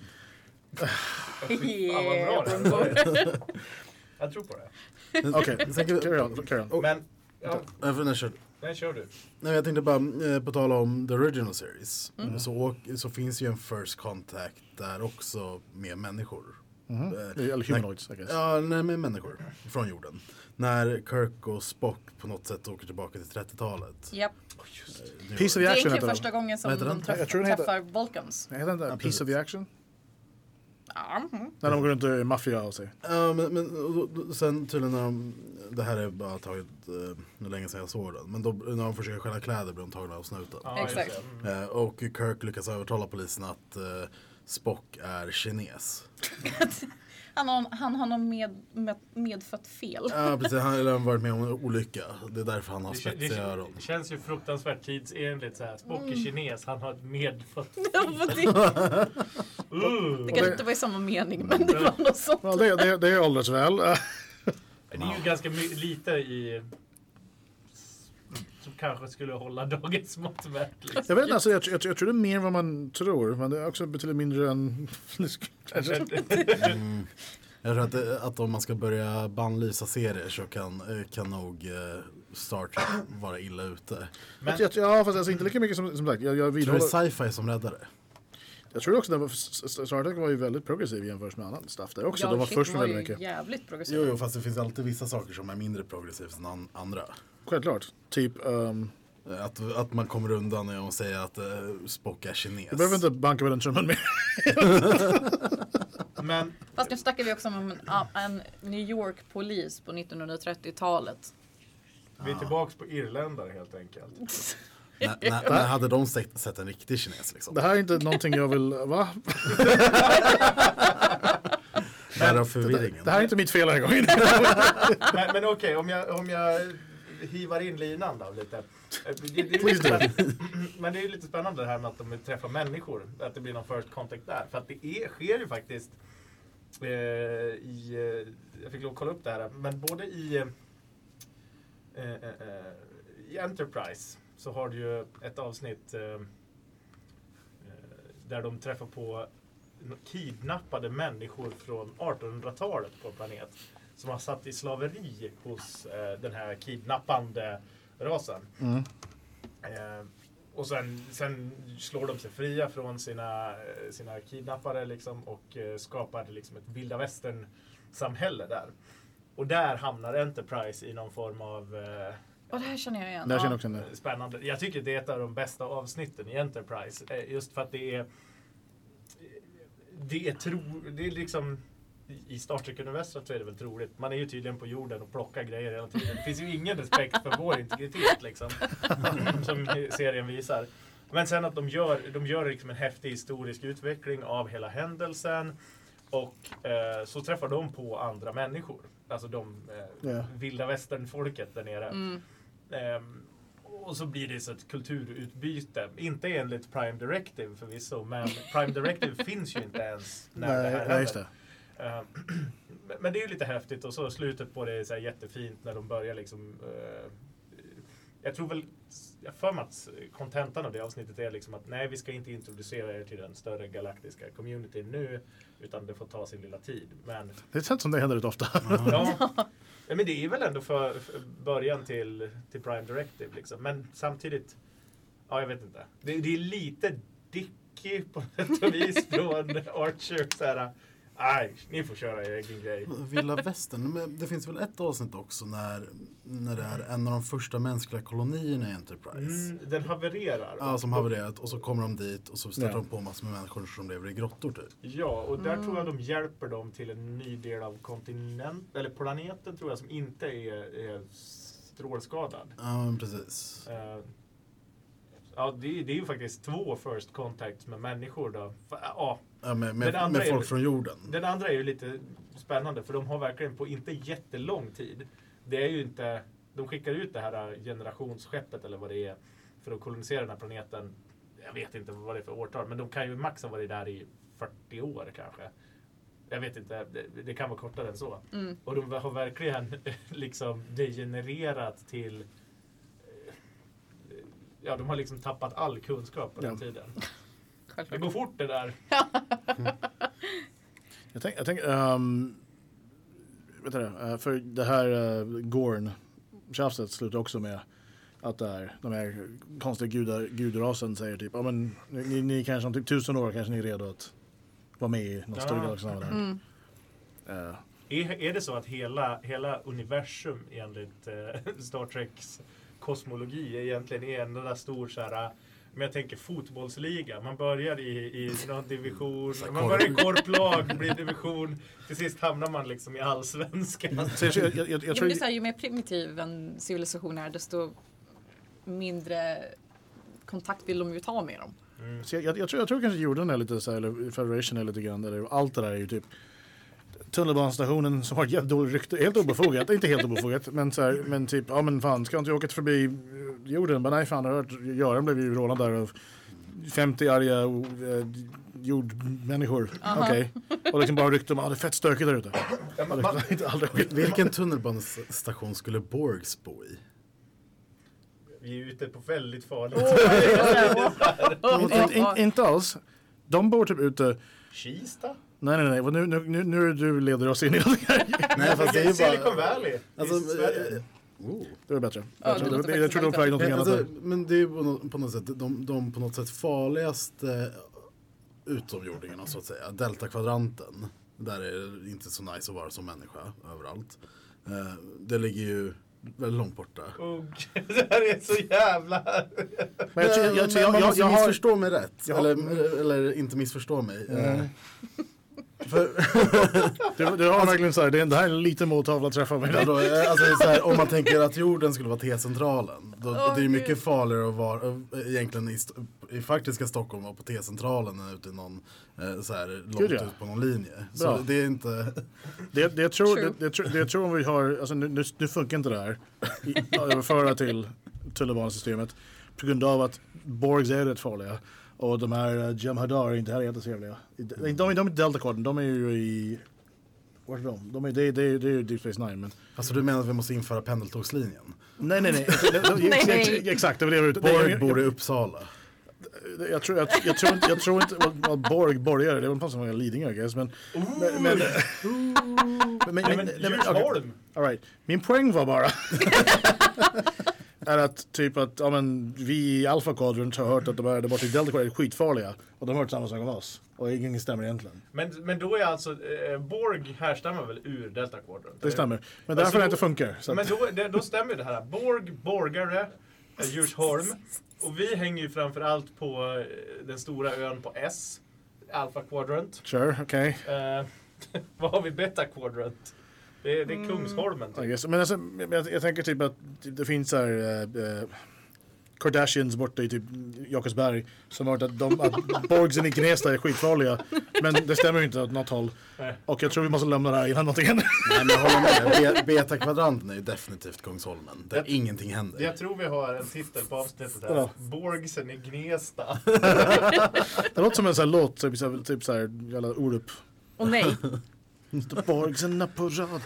Fy fan vad bra det. Jag tror på det. Okej, vi- carry on. Carry on. Men, ja, Ja, för den kör. nej, kör du. Nej, jag tänkte bara, eh, på tal om the original series, så, åk- så finns ju en first contact där också med människor. Mhm. Eh, Det är- Eller humanoids, I guess. Ja, nej, med människor från jorden. När Kirk och Spock på något sätt åker tillbaka till 30-talet. Japp. Det Piece of Det är the action egentligen heter första den. gången som heter de den? träff, Jag tror den heter- träffar Vulcans. Heter inte Ja, Piece of the action? Ja, mhm. När de går runt och är maffia av sig. Ja, men, men och då, sen tydligen när de, det här är bara tagit, eh, hur länge sedan jag såg den, men då, när de försöker stjäla kläder blir de tagna av snuten. Ja, Exakt. det. Mm. Eh, och Kirk lyckas övertala polisen att eh, Spock är kines. Han har, han har någon med, med, medfött fel. Ja precis, han eller han har varit med om en olycka. Det är därför han har Det, det, spetsiga öron. kän- känns ju fruktansvärt tidsenligt så här. Spock är kines, han har ett medfött det, uh. det kanske inte var i samma mening men det var något sånt. Ja, det, det, det är åldrats väl. Det är ju ganska lite i... Som kanske skulle hålla dagens mått mätt. Liksom. Jag vet inte, alltså, jag, jag, jag tror det är mer än vad man tror. Men det är också betydligt mindre än... Mm. Jag tror att, det, att om man ska börja bannlysa serier så kan, eh, kan nog eh, Star Trek vara illa ute. Men Jag, jag, ja, fast alltså, inte lika mycket som, som sagt. Jag, jag Jag tror det vidhåller... är sci-fi som räddar det. Jag tror också att Star Trek var ju väldigt progressiv jämfört med annan stuff där också. de var först med väldigt mycket. jävligt progressiva. Jo, jo, fast det finns alltid vissa saker som är mindre progressivt än an- andra. Självklart. Typ, um, Att, att man kommer undan med att säga att uh, Spock är kines. du behöver inte banka med den trumman mer. Men Fast nu snackar vi också om en, en New York-polis på 1930-talet. vi är tillbaks på irländare helt enkelt. när, när, när hade de sett, sett en riktig kines liksom? Det här är inte någonting jag vill, va? Därav förvirringen. Det här är inte mitt fel den här gången. Men, men okej, om, jag, om jag hivar in linan då lite. Eh, Det, det är Please do. lite men det är lite spännande det här med att de träffar människor. Att det blir någon first contact där. För att det är, sker ju faktiskt eh, i, eh, jag fick lov att kolla upp det här, men både i, eh, eh, eh, i Enterprise så har du ju ett avsnitt eh, eh, där de träffar på kidnappade människor från 1800-talet på en planet som har satt i slaveri hos eh, den här kidnappande rasen. Mm. Eh, och sen, sen slår de sig fria från sina, eh, sina kidnappare liksom, och eh, skapar liksom ett vilda västern samhälle där. Och där hamnar Enterprise i någon form av eh, Och det här känner jag igen. Där Ja. känner jag också en Spännande. Jag tycker det är ett av de bästa avsnitten i Enterprise. eh, Just för att det är... Det är, tro, det är liksom... I Star Trek-universum så är det väl troligt. Man är ju tydligen på jorden och plockar grejer hela tiden. Det finns ju ingen respekt för vår integritet liksom. Som serien visar. Men sen att de gör, de gör liksom en häftig historisk utveckling av hela händelsen. Och eh, så träffar de på andra människor. Alltså de eh, Ja. vilda västern-folket där nere. Mm. Ehm, och så blir det så ett kulturutbyte. Inte enligt Prime Directive förvisso, men Prime Directive finns ju inte ens när det Nej, här nej, just det. Ehm, men- det är ju lite häftigt och så slutet på det är så jättefint när de börjar liksom eh, jag tror väl, jag för mig att kontentan av det avsnittet är liksom att nej, vi ska inte introducera er till den större galaktiska communityn nu, utan det får ta sin lilla tid. Men Det sätt som det händer rätt ofta. Ja. ja, men det är väl ändå för, för början till, till Prime Directive. Liksom. Men samtidigt, ja jag vet inte. Det, det är lite Dicky på ett vis från Archer. Så här, Nej, ni får köra er egen grej. Vilda västern, men det finns väl ett avsnitt också när, när det är en av de första mänskliga kolonierna i Enterprise. Mm, den havererar. Ja, som havererat och så kommer de dit och så stöter Ja. de på massor med människor som lever i grottor typ. Ja, och där tror jag de hjälper dem till en ny del av kontinent, eller planeten tror jag, som inte är, är strålskadad. Ja, men precis. Eh, ja, det, det är ju faktiskt två first contacts med människor då. Ja, Ja, med, Den med, andra med är- folk från jorden. Den andra är ju lite spännande för de har verkligen på inte jättelång tid. Det är ju inte, de skickar ut det här generationsskeppet eller vad det är för att kolonisera den här planeten. Jag vet inte vad det är för årtal men de kan ju max ha varit där i 40 år kanske. Jag vet inte, det, det kan vara kortare än så. Mm. Och de har verkligen liksom degenererat till eh, Ja, de har liksom tappat all kunskap på den Ja. tiden. Det går fort det där. Jag tänker, jag tänk, um, vet du det, eh, för det här uh, Gorn tjafset slutar också med att det är, de här konstiga gudar, gudrasen säger typ, ja men ni, ni kanske om typ tusen år kanske ni är redo att vara med i något Ja. större sammanhang. Mm. Eh, Är, är det så att hela, hela universum enligt eh, Star Treks kosmologi egentligen är en enda stor så här men jag tänker fotbollsliga. Man börjar i, i någon division, man börjar i korplag, blir division. Till sist hamnar man liksom i allsvenskan. jag, jag, jag, jag, tror, så här, ju mer primitiv en civilisation är desto mindre kontakt vill de ju ta med dem. Mm. så jag, jag, jag, tror, jag tror kanske jorden är lite så här, eller Federation är lite grann, eller allt det där är ju typ tunnelbanestationen som har ett jättedåligt rykte, helt obefogat, inte helt obefogat, men så här, men typ, ja men fan, ska inte jag åka förbi eh, jorden? Men nej fan, jag har hört, Göran blev ju rånad där av 50 arga eh, jordmänniskor. Okej. Och liksom bara rykte om, ah, det är fett stökigt där ute. Vilken tunnelbanestation skulle Borgs bo i? vi är ute på väldigt farligt. In, in, in, inte alls. De bor typ ute, Kista? Nej nej nej, nu, nu, nu, nu du leder oss in i någonting. Nej, fast det är ju Silicon bara... Valley Alltså, eh, oh. Det var bättre. Ja, det jag, jag, jag tror de plagade någonting Men, annat. alltså, men det är ju på något, på något sätt de, de på något sätt farligaste utomjordingarna så att säga. Delta-kvadranten. Där är det inte så nice att vara som människa överallt. Eh, det ligger ju väldigt långt borta. Ugh, det här är så jävla... Men jag, jag, jag, Men jag, man jag, måste jag har... missförstå mig rätt. Jag har- Eller, eller inte missförstå mig. Eh, För, Du, du har verkligen så här, det, är- det här är en liten måltavla att träffa mig. Ja, då, eh, alltså, så här, om man tänker att jorden skulle vara T-centralen. Då, Åh, det är ju mycket Gud. farligare att vara eh, egentligen i, i faktiska Stockholm och på T-centralen än ute i någon, eh, så här, långt Gud, ja. ut på någon linje. Så Bra. det är inte... Det, det, jag tror, det, det, tror- det jag tror om vi har, alltså nu, nu, nu funkar inte det här överföra till tunnelbanesystemet på grund av att Borgs är rätt farliga och de här uh, Jem'Hadar är inte heller jättetrevliga. De, de, de, är delta quadrant, de är ju i... Var är de? de är, det, det, det är ju Deep Space Nine men... Alltså du menar att vi måste införa pendeltågslinjen? Nej nej nej. Nej, nej. ex- Exakt, det var det jag var ute Borg bor i Uppsala. jag, tror, jag, jag, tror inte, jag tror inte vad, Borg borgare, det var på som var Lidingö I guess, men... Men, men, men, men, men nej, men- okej. Djursholm! All right. Min poäng var bara är att typ att ja, men, vi i Alpha Quadrant har hört att de här där borta i Delta Quadrant är skitfarliga och de har hört samma sak om oss. Och ingenting stämmer egentligen. Men, men då är alltså, eh, Borg härstammar väl ur Delta Quadrant? Det stämmer. Men Alltså, därför det då- inte funkar. Så Men då, det, då stämmer ju det här. Borg, borgare, eh, Djursholm. Och vi hänger ju framförallt på eh, den stora ön på S. Alpha Quadrant. sure, okej. Eh, vad har vi? Beta Quadrant. Det är, det är Kungsholmen. Typ. guess. Men alltså, jag, jag tänker typ att det finns så här eh, Kardashians borta i typ Jakobsberg som har hört att, de, att Borgsen i Gnesta är skitfarliga. Men det stämmer ju inte åt något håll. Nej. Och jag tror vi måste lämna det här innan någonting händer. Nej men jag håller med. Be- Beta-kvadranten är ju definitivt Kungsholmen. Där Jag- ingenting händer. Jag tror vi har en titel på avsnittet här. Ja. Borgsen i Gnesta. Det låter som en sån här låt, typ, typ så här jävla Orup. Och nej, Står Borgsen på rad.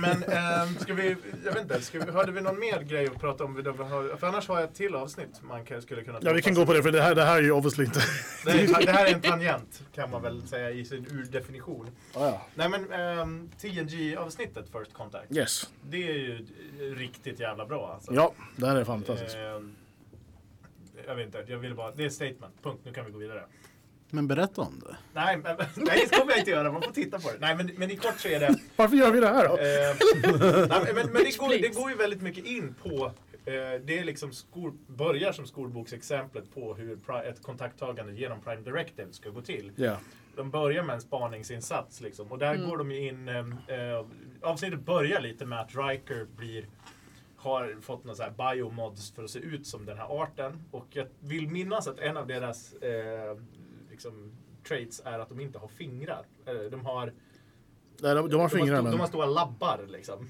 Men ehm, ska vi, jag vet inte, ska vi, hörde vi någon mer grej att prata om? För annars har jag ett till avsnitt man kan, skulle kunna Ja vi kan gå på det för det här, det här är ju obviously inte... Nej, det här är en tangent kan man väl säga i sin urdefinition. Ah, ja. Nej men um, TNG-avsnittet First Contact. Yes. Det är ju eh, riktigt jävla bra alltså. Ja, det här är fantastiskt. Ehm, jag vet inte, jag ville bara, det är statement. Punkt, nu kan vi gå vidare. Men berätta om det. Nej, men, nej det kommer jag inte göra, man får titta på det. Nej men, men i kort så är det Varför gör vi det här då? Eh, nej, men men det, går, det går ju väldigt mycket in på eh, det är liksom skol, börjar som skolboksexemplet på hur ett kontakttagande genom Prime Directive ska gå till. Ja. De börjar med en spaningsinsats liksom, och där går de in... Eh, eh, avsnittet börjar lite med att Riker blir har fått några så biomods för att se ut som den här arten. Och jag vill minnas att en av deras eh, liksom, traits är att de inte har fingrar. De har Nej, de, de har fingrar de, har, men... de har stora labbar liksom.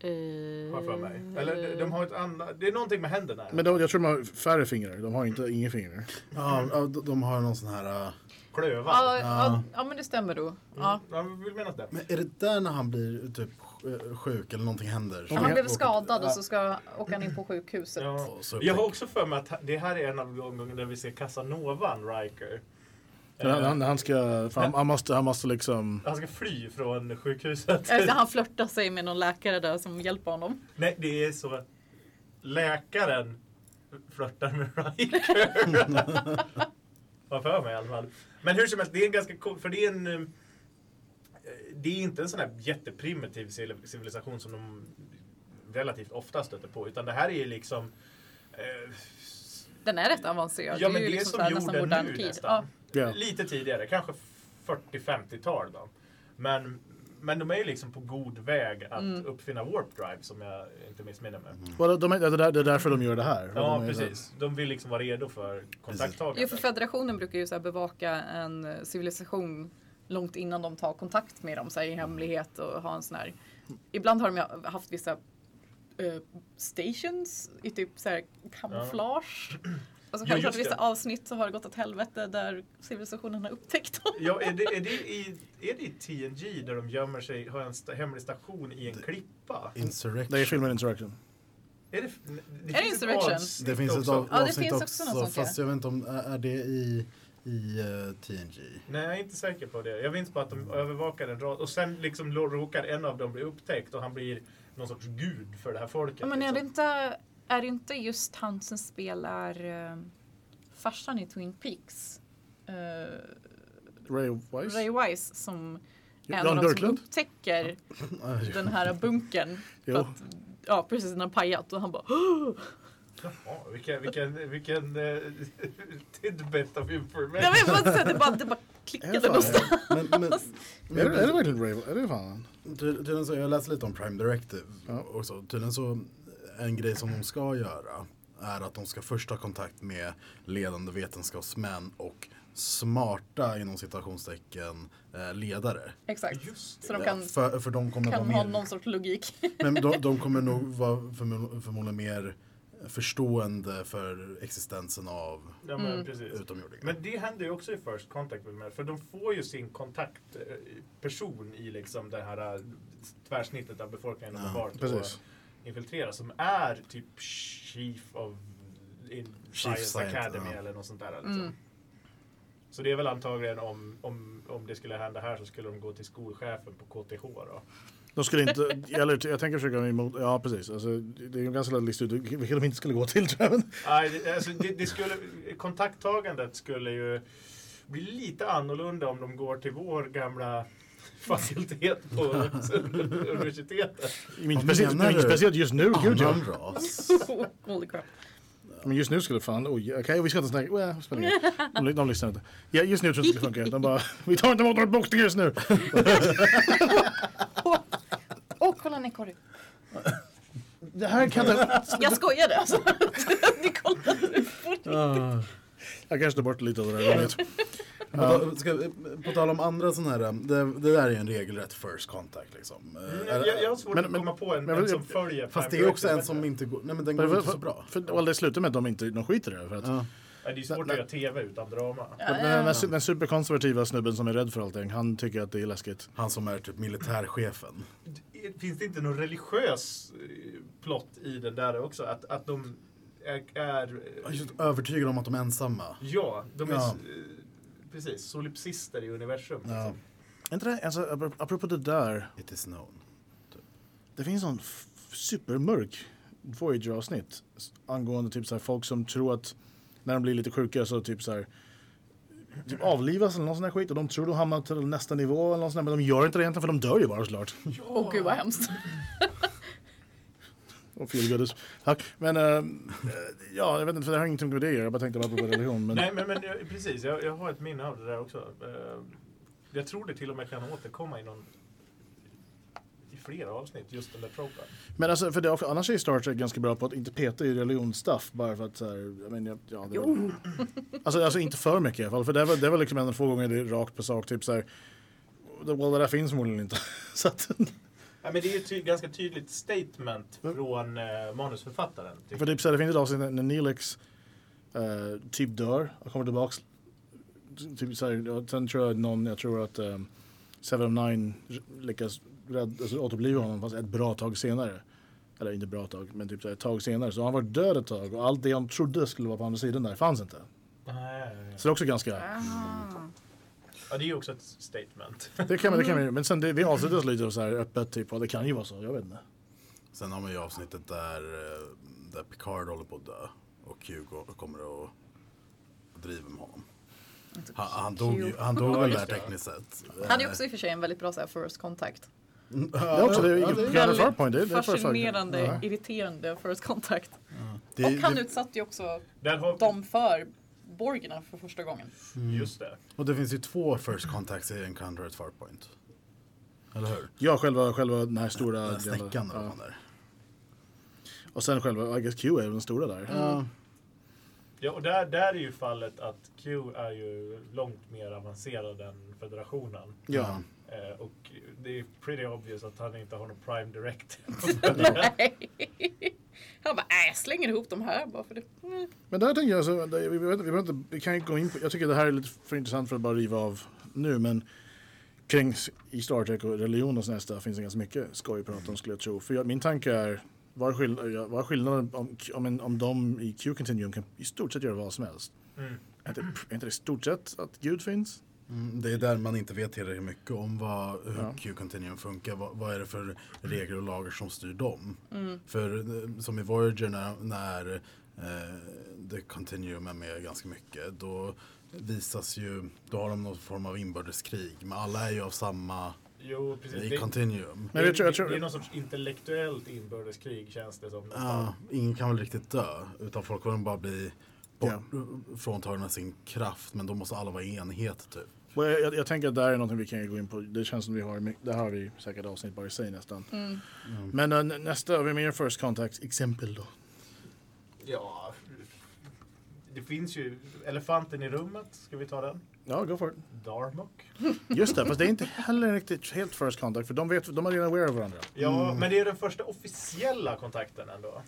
Eh, Har för mig. Eller de, de har ett annat, det är någonting med händerna. Men de, jag tror de har färre fingrar. De har inte inga fingrar. Ja, de, de har någon sån här... äh, Klövar. Ja, Ja. ja, men det stämmer då. Ja. Ja, jag vill minnas det. Men är det där när han blir typ sjuk eller någonting händer? Han blev skadad och så ska åka in på sjukhuset. Ja. Jag har också för mig att det här är en av gångerna där vi ser Casanovan Riker. Han, Eh, han, han ska... Han, han, måste, han måste liksom... han ska fly från sjukhuset. Alltså, han flörtar sig med någon läkare där som hjälper honom. Nej, det är så att läkaren flörtar med Riker. Har för mig i alla fall. Men hur som helst, det är en ganska cool, för det är en... Det är inte en sån här jätteprimitiv civil- civilisation som de relativt ofta stöter på, utan det här är ju liksom... eh, Den är rätt avancerad. Ja, det men är ju det är liksom som jorden modern nu tid. nästan. Ja. Lite tidigare, kanske 40-50-tal då. Men, men de är ju liksom på god väg att Mm. uppfinna warp drive som jag inte missminner mig. Well, de är, det, är där, det är därför de gör det här. Ja, de är, precis. De vill liksom vara redo för kontakttagande. Jo, för federationen brukar ju så här bevaka en civilisation långt innan de tar kontakt med dem så här, i hemlighet och ha en sån här. Ibland har de haft vissa eh, stations i typ så här kamouflage. Alltså Ja, självklart just vissa det. avsnitt så har det gått åt helvete där civilisationen har upptäckt dem. Ja, är det, är, det i, är det i TNG där de gömmer sig, har en sta, hemlig station i en klippa? Insurrection. det är filmen Insurrection. Är det, det det finns ett Insurrection? avsnitt Det finns ett också. Ja, det finns också något sånt, Fast ja. jag vet inte om, är det i, i uh, TNG? Nej, jag är inte säker på det. Jag minns bara att de övervakar en rad. Och sen liksom råkar en av dem bli upptäckt och han blir någon sorts gud för det här folket. Ja, men är det liksom. inte, är det inte just han som spelar eh, farsan i Twin Peaks? eh, Ray Wise? Ray Wise som är en av de som upptäcker den här bunkern. För Jo. att, ja, precis den har pajat och han bara Jaha, vilken, vilken, vilken uh, tidbit of information. Jag vet inte, det bara, det bara Är klickade någonstans. Men, men, Är det, är det verkligen Ray? Är det fan? Ty- Tydligen så, jag läste lite om Prime Directive Ja. också. Tydligen så, en grej som de ska göra är att de ska först ta kontakt med ledande vetenskapsmän och smarta inom citationstecken eh, ledare. Exakt. Så de kan, För, för de kommer kan vara ha mer, någon sorts logik. men de, de kommer nog vara förmo- förmodligen mer förstående för existensen av Ja, men Mm. utomjordingar. Men det händer ju också i First Contact för de får ju sin kontaktperson i liksom det här äh, tvärsnittet av befolkningen de Ja, har valt precis. att infiltrera som är typ Chief of in Science Science, Academy ja. eller något sånt där. Liksom. Mm. Så det är väl antagligen om, om, om det skulle hända här så skulle de gå till skolchefen på KTH då. De skulle inte, eller jag tänker försöka emot, ja precis. Alltså, det är en ganska lätt lista ut vilka de inte skulle gå till tror jag. Nej, det, alltså, det, det skulle, kontakttagandet skulle ju bli lite annorlunda om de går till vår gamla fakultet på universitetet. Vad speciellt, just nu, gud ja. Holy crap. Men just nu skulle fan, oj, okej vi ska inte snacka, well, spelar ingen roll. de, de lyssnar inte. Ja, just nu tror jag inte det skulle funka. De bara, vi tar inte emot några boxning just nu. Kolla Nicori. Det här kan inte... Jag skojade alltså. Ni kollade på det. Jag kanske tar bort lite av det där. tal- ska, på tal om andra sådana här, det, det där är ju en regelrätt first contact liksom. Eh, är- Jag, jag har svårt Men- att men- komma på en, men- en som följer Fast det är också en som inte går, nej men den går för, inte så för, bra. för, well, det slutar med att de inte de skiter i det. För att, Ja. Det är svårt Nej, att göra TV utan drama. Ja, den, den, den, den superkonservativa snubben som är rädd för allting, han tycker att det är läskigt. Han som är typ militärchefen. Finns det inte någon religiös eh, plott i den där också? Att, att de är... är just övertygad om att de är ensamma. ja, de är Ja. eh, precis solipsister i universum. Ja. Liksom. Inte det, alltså, apro- apropå det där, It is known. det finns någon supermörk Voyager-avsnitt angående typ så här, folk som tror att när de blir lite sjuka så typ så här typ avlivas eller någon sån här skit och de tror de hamnar till nästa nivå eller någon sån här, men de gör inte det egentligen för de dör ju bara såklart. Åh gud vad hemskt. Och feelgooders. Tack. Men äh, ja, jag vet inte, för det har ingenting med det. Jag bara tänkte bara på religion. Men Nej, men, men jag- precis. Jag, jag har ett minne av det där också. Eh, Jag tror det till och med kan återkomma i någon i flera avsnitt, just den där tropen. Men alltså, för det, annars är Star Trek ganska bra på att inte peta i religionsstuff bara för att så här, jag menar, ja, det var, alltså, alltså inte för mycket i alla fall. För det var, det var liksom en av få gånger det är rakt på sak, typ så här, well, det där finns förmodligen inte. så att, Ja, men det är ju ty- ganska tydligt statement från eh, manusförfattaren. tycker för typ så här, det finns ett avsnitt när Neelix eh, typ dör och kommer tillbaks. Typ så här, och sen tror jag någon, jag tror att um, Seven of Nine lyckas rädd, alltså, återuppliva honom fast ett bra tag senare. Eller inte bra tag, men typ så ett tag senare. Så han var död ett tag och allt det han trodde skulle vara på andra sidan där fanns inte. Nej. Så det är också ganska, Ah. Ja, det är ju också ett statement. det kan man, det kan man ju- men sen det, det avslutas lite så här öppet typ, och det kan ju vara så, jag vet inte. Sen har man ju avsnittet där, eh, där Picard håller på att dö. Och Q kommer och driver med honom. Han, han dog, ju, han dog väl där tekniskt sett. Han är också i och för sig en väldigt bra så här, first contact. Det är också, det är Ja, ju det är- Farpoint, det är, Fascinerande, Ja. irriterande first contact. det- Och han det- utsatte ju också Där har dem för borgerna för första gången. Just det. Och det finns ju två first contacts i Encounter at Farpoint. Eller hur? Ja, själva, själva den här stora Den delen. snäckan ja. vad fan det är. Och sen själva, I guess Q är den stora där. Ja. Ja, och där, där är ju fallet att Q är ju långt mer avancerad än federationen. Ja. Eh, och det är pretty obvious att han inte har någon prime direct. Nej. Han bara, äh, jag slänger ihop de här bara för det. Mm. Men där tänker jag, så, det, vi, vi, behöver inte, vi kan gå in på, jag tycker det här är lite för intressant för att bara riva av nu, men kring i Star Trek och religion och sådana stuff finns det ganska mycket skoj att prata om skulle jag tro. För jag, min tanke är, vad är, skill, vad är skillnaden om, om, en, om de i Q-continuum kan i stort sett göra vad som helst? Mm. Är inte, är inte det i stort sett att Gud finns? Mm, det är där man inte vet tillräckligt mycket om vad, hur Ja. Q-continuum funkar. Vad, vad är det för regler och lagar som styr dem? Mm. För eh, som i Voyager när, när eh, The Continuum är med ganska mycket. Då visas ju, då har de någon form av inbördeskrig. Men alla är ju av samma Jo, precis. i Det, Continuum. Tror- jag tror- det är någon sorts intellektuellt inbördeskrig känns det som. Ja, ingen kan väl riktigt dö. Utan folk kommer bara bli bort, fråntagna sin kraft. Men då måste alla vara i enhet typ. Jag, jag, jag tänker att det här är någonting vi kan gå in på. Det känns som vi har, det här har vi säkert avsnitt bara i sig nästan. Mm. Men äh, nästa, vi mer first contact exempel då. Ja, det finns ju elefanten i rummet. Ska vi ta den? Ja, go for it. Darmok. Just det, fast det är inte heller riktigt helt first contact för de, vet, de är redan aware av varandra. Ja, men det är den första officiella kontakten ändå.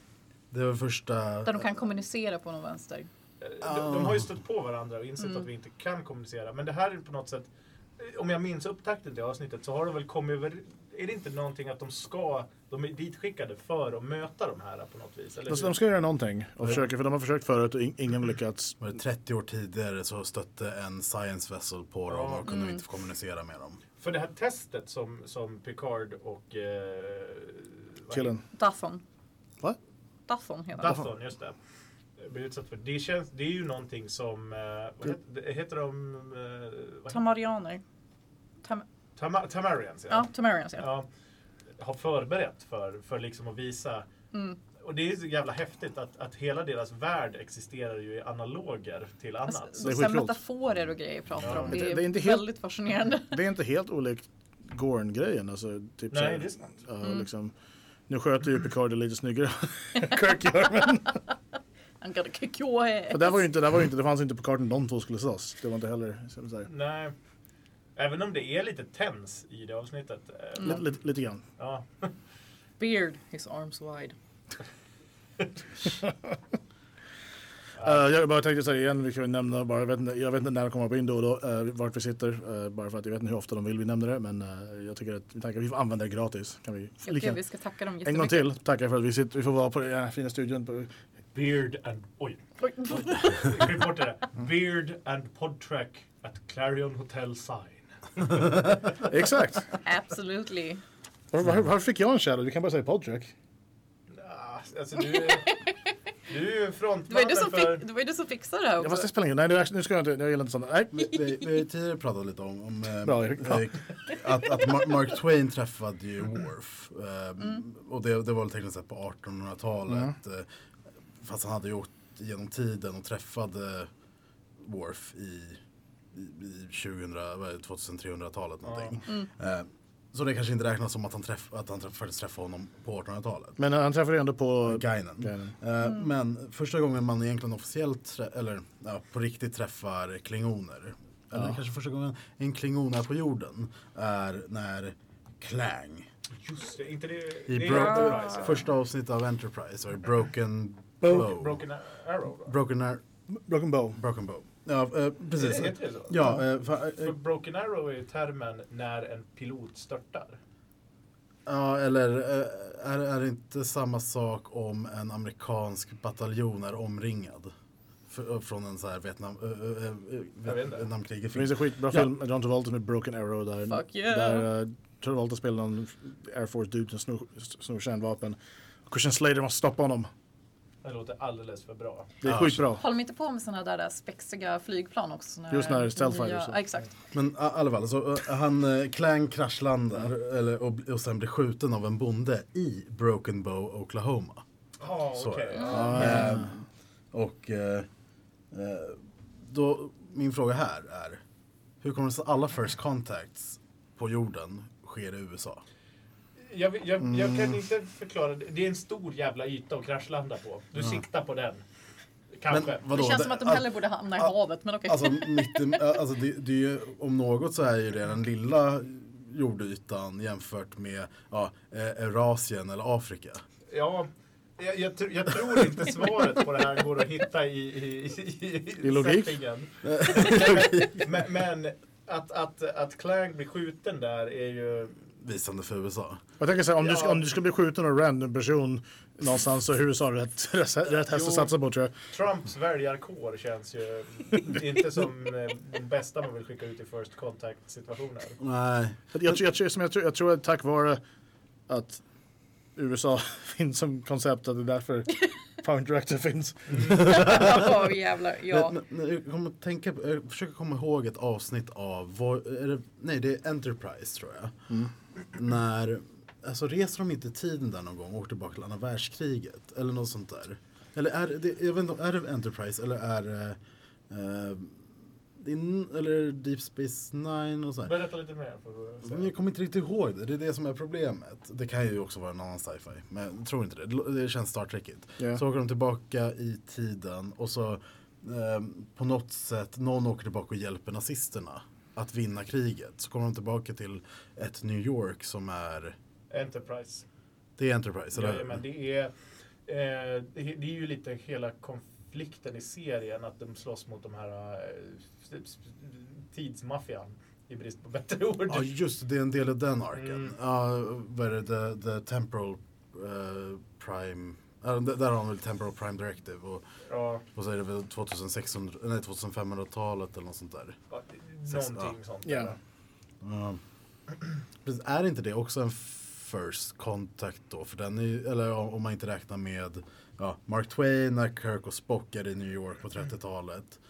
Det var första... Där de kan kommunicera på någon vänster. Eh, De, de har ju stött på varandra och insett att vi inte kan kommunicera. Men det här är på något sätt, eh, om jag minns upptakten till avsnittet så har de väl kommit över... Är det inte någonting att de ska, de är ditskickade för att möta de här på något vis? Eller De, ska göra någonting och försöka, för de har försökt förut och in, ingen har lyckats. Var det 30 år tidigare så stötte en science vessel på dem och kunde inte få kommunicera med dem. För det här testet som, som Picard och... Eh, Killen. Dathon. Va? Dathon heter. Dathon, just det. Blir utsatt för. Det, känns, det är ju någonting som... Eh, vad heter, heter de? Eh, vad- Tamarianer. Tam Tama, Tamarians, ja, Tamarians ja. ja, har förberett för, för liksom att visa. Mm. Och det är så jävla häftigt att, att hela deras värld existerar ju i analoger till annat. Alltså, Det är så metaforer och grejer pratar Ja. om. Det- Det är, det är inte helt- väldigt fascinerande. Det är inte helt olikt Gorn-grejen. Alltså, typ så här- Nej, det är sant. ja, liksom, nu sköter ju Picard det lite snyggare Kirk gör. Men, I'm gonna kick your ass. och där var ju inte, där var ju inte, det fanns inte på kartan de två skulle slåss. Det var inte heller så Nej. Även om det är lite tens i det avsnittet. eh, lite, lite, lite grann. Ja. Beard, his arms wide. Eh, jag bara tänkte säga igen, vi kan nämna bara, jag vet, inte, jag vet inte när de kommer upp in då och då, uh, vart vi sitter. eh, bara för att jag vet inte hur ofta de vill vi nämner det. Men eh, jag tycker att vi, tackar, vi får använda det gratis. Kan vi, Jag lika, tycker vi ska tacka dem en jättemycket. gång till, tackar för att vi, sitter, vi får vara på den här fina studion. På, Beard and... Oj. Oj. Klipp bort det där. Beard and podtrack at Clarion Hotel sign. exakt! Absolutely. Var, var, varför fick jag en shadow? Vi kan bara säga podtrack. Ah, Alltså du är, du är ju Det var ju frontmannen du som, för... fick, det var ju du som fixade det här Ja, fast också. det spelar ingen roll. Nej, det- nu ska jag inte, jag gillar inte sånt. Nej, Vi, vi, vi har ju tidigare pratat lite om, om eh, Bra, eh, att, att Mar- Mark Twain träffade ju Worf. Eh, Och det, det var väl tekniskt sett på 1800-talet. Eh, fast han hade ju åkt genom tiden och träffade Worf i, i, i 2000, vad är det, 2300-talet någonting. Eh, så det kanske inte räknas som att han, träff, att han träff, faktiskt träffade honom på 1800-talet. men han träffade ändå på... Guinen. Guinen. Eh, Men första gången man egentligen officiellt, eller ja, på riktigt träffar klingoner, eller kanske första gången en klingon är på jorden, är när Clang, Just det, inte det... i det är bro- Enterprise, ja. första avsnittet av Enterprise, Broken Bow. Broken Arrow då? Broken, Ar- Broken Bow. broken Bow. Ja, eh, precis. Heter det så? Ja, eh, för, För eh, Broken Arrow är ju termen när en pilot störtar. ja, eller eh, är, är det inte samma sak om en amerikansk bataljon är omringad? För, från en så här Vietnam, äh, äh, Jag vet inte. Vietnamkriget. Det finns en skitbra Ja. film med John Travolta med Broken Arrow där, Fuck yeah. där uh, Travolta spelar någon Air Force dude som snor, snor kärnvapen. Och Christian Slater måste stoppa honom. Det låter alldeles för bra. Det är Ja, skitbra. Håller de inte på med sådana där, där spexiga flygplan också? Just när nya- Stealth Fighters. Ja, exakt. Men i alla fall, så, uh, han uh, Clang kraschlandar eller, och, och sen blir skjuten av en bonde i Broken Bow, Oklahoma. Ja, Så okej. är det. Ah, Eh, och eh, eh, då, min fråga här är, hur kommer det sig att alla first contacts på jorden sker i USA? Jag, jag, jag Mm. kan inte förklara. det. Det är en stor jävla yta att kraschlanda på. Du siktar på den. Kanske. Men vadå, det känns som att de hellre borde hamna i havet, men okej. Alltså, mitt i, alltså det, det är ju, om något så är ju det den lilla jordytan jämfört med ja, eh, Eurasien eller Afrika. Ja, jag, jag, tr- jag tror inte svaret på det här går att hitta i, i, i, I logik. men men att, att, att Clank blir skjuten där är ju... Visande för USA. Jag tänker så här, om, du ska, Ja. om du ska bli skjuten av en random person någonstans så är USA rätt, rätt, rätt häst att satsa på tror jag. Trumps väljarkår känns ju inte som eh, den bästa man vill skicka ut i first contact situationer. Nej, Jag, jag, jag, jag, jag, tror, jag tror att tack vare att USA finns som koncept att det är därför Prime Directive finns. Jävlar, ja. Jag, kommer att tänka, på- jag försöker komma ihåg ett avsnitt av, vad, är det, nej det är Enterprise tror jag. När, alltså reser de inte i tiden där någon gång och åker tillbaka till andra världskriget? Eller något sånt där. Eller är det, jag vet inte, är det Enterprise eller är det, eh, är, eller Deep Space Nine och så här. Berätta lite mer. För jag kommer inte riktigt ihåg det, det är det som är problemet. Det kan ju också vara en annan sci-fi, men jag tror inte det. Det- känns Star Trekigt. Ja. Så åker de tillbaka i tiden och så eh, på något sätt, någon åker tillbaka och hjälper nazisterna att vinna kriget. Så kommer de tillbaka till ett New York som är, Enterprise. det är Enterprise, eller Ja, men det är, eh, det är det är ju lite hela konflikten i serien att de slåss mot de här eh, tidsmaffian. I brist på bättre ord. Ja just det, är en del av den arken. Mm. Ja, vad är det, the, the temporal eh, prime, ja, där där har de väl temporal prime directive och, Ja, och så är det väl 2600, nej 2500-talet eller något sånt där. ja, någonting sånt. Ja. där. Ja. Precis, är inte det också en first contact då? För den är, eller om om man inte räknar med ja, Mark Twain när Kirk och Spock är i New York på 30-talet.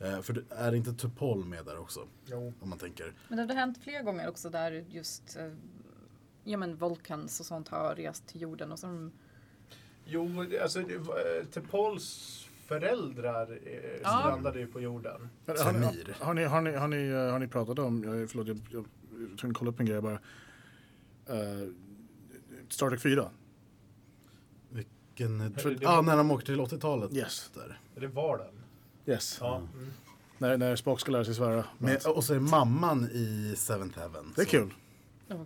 Eh, för det, är inte Tupol med där också? Jo. Om man tänker. Men det har hänt flera gånger också där just eh, ja, men Vulcans och sånt har rest till jorden och så de Jo, alltså eh, Tepols föräldrar eh, Ja. strandade ju på jorden. Men har, ni, Samir. har, ni, har, ni, har, ni, eh, har ni pratat om, jag, förlåt jag, jag, jag tänkte kolla upp en grej bara. Uh, Star Trek 4. Vilken, det- det ja, var- när de åker till 80-talet. Yes. Där. Det var den. Yes. Ja. Mm. När, när Spock ska lära sig svära. Med, och så är mamman i Seventh Heaven. det är så- kul.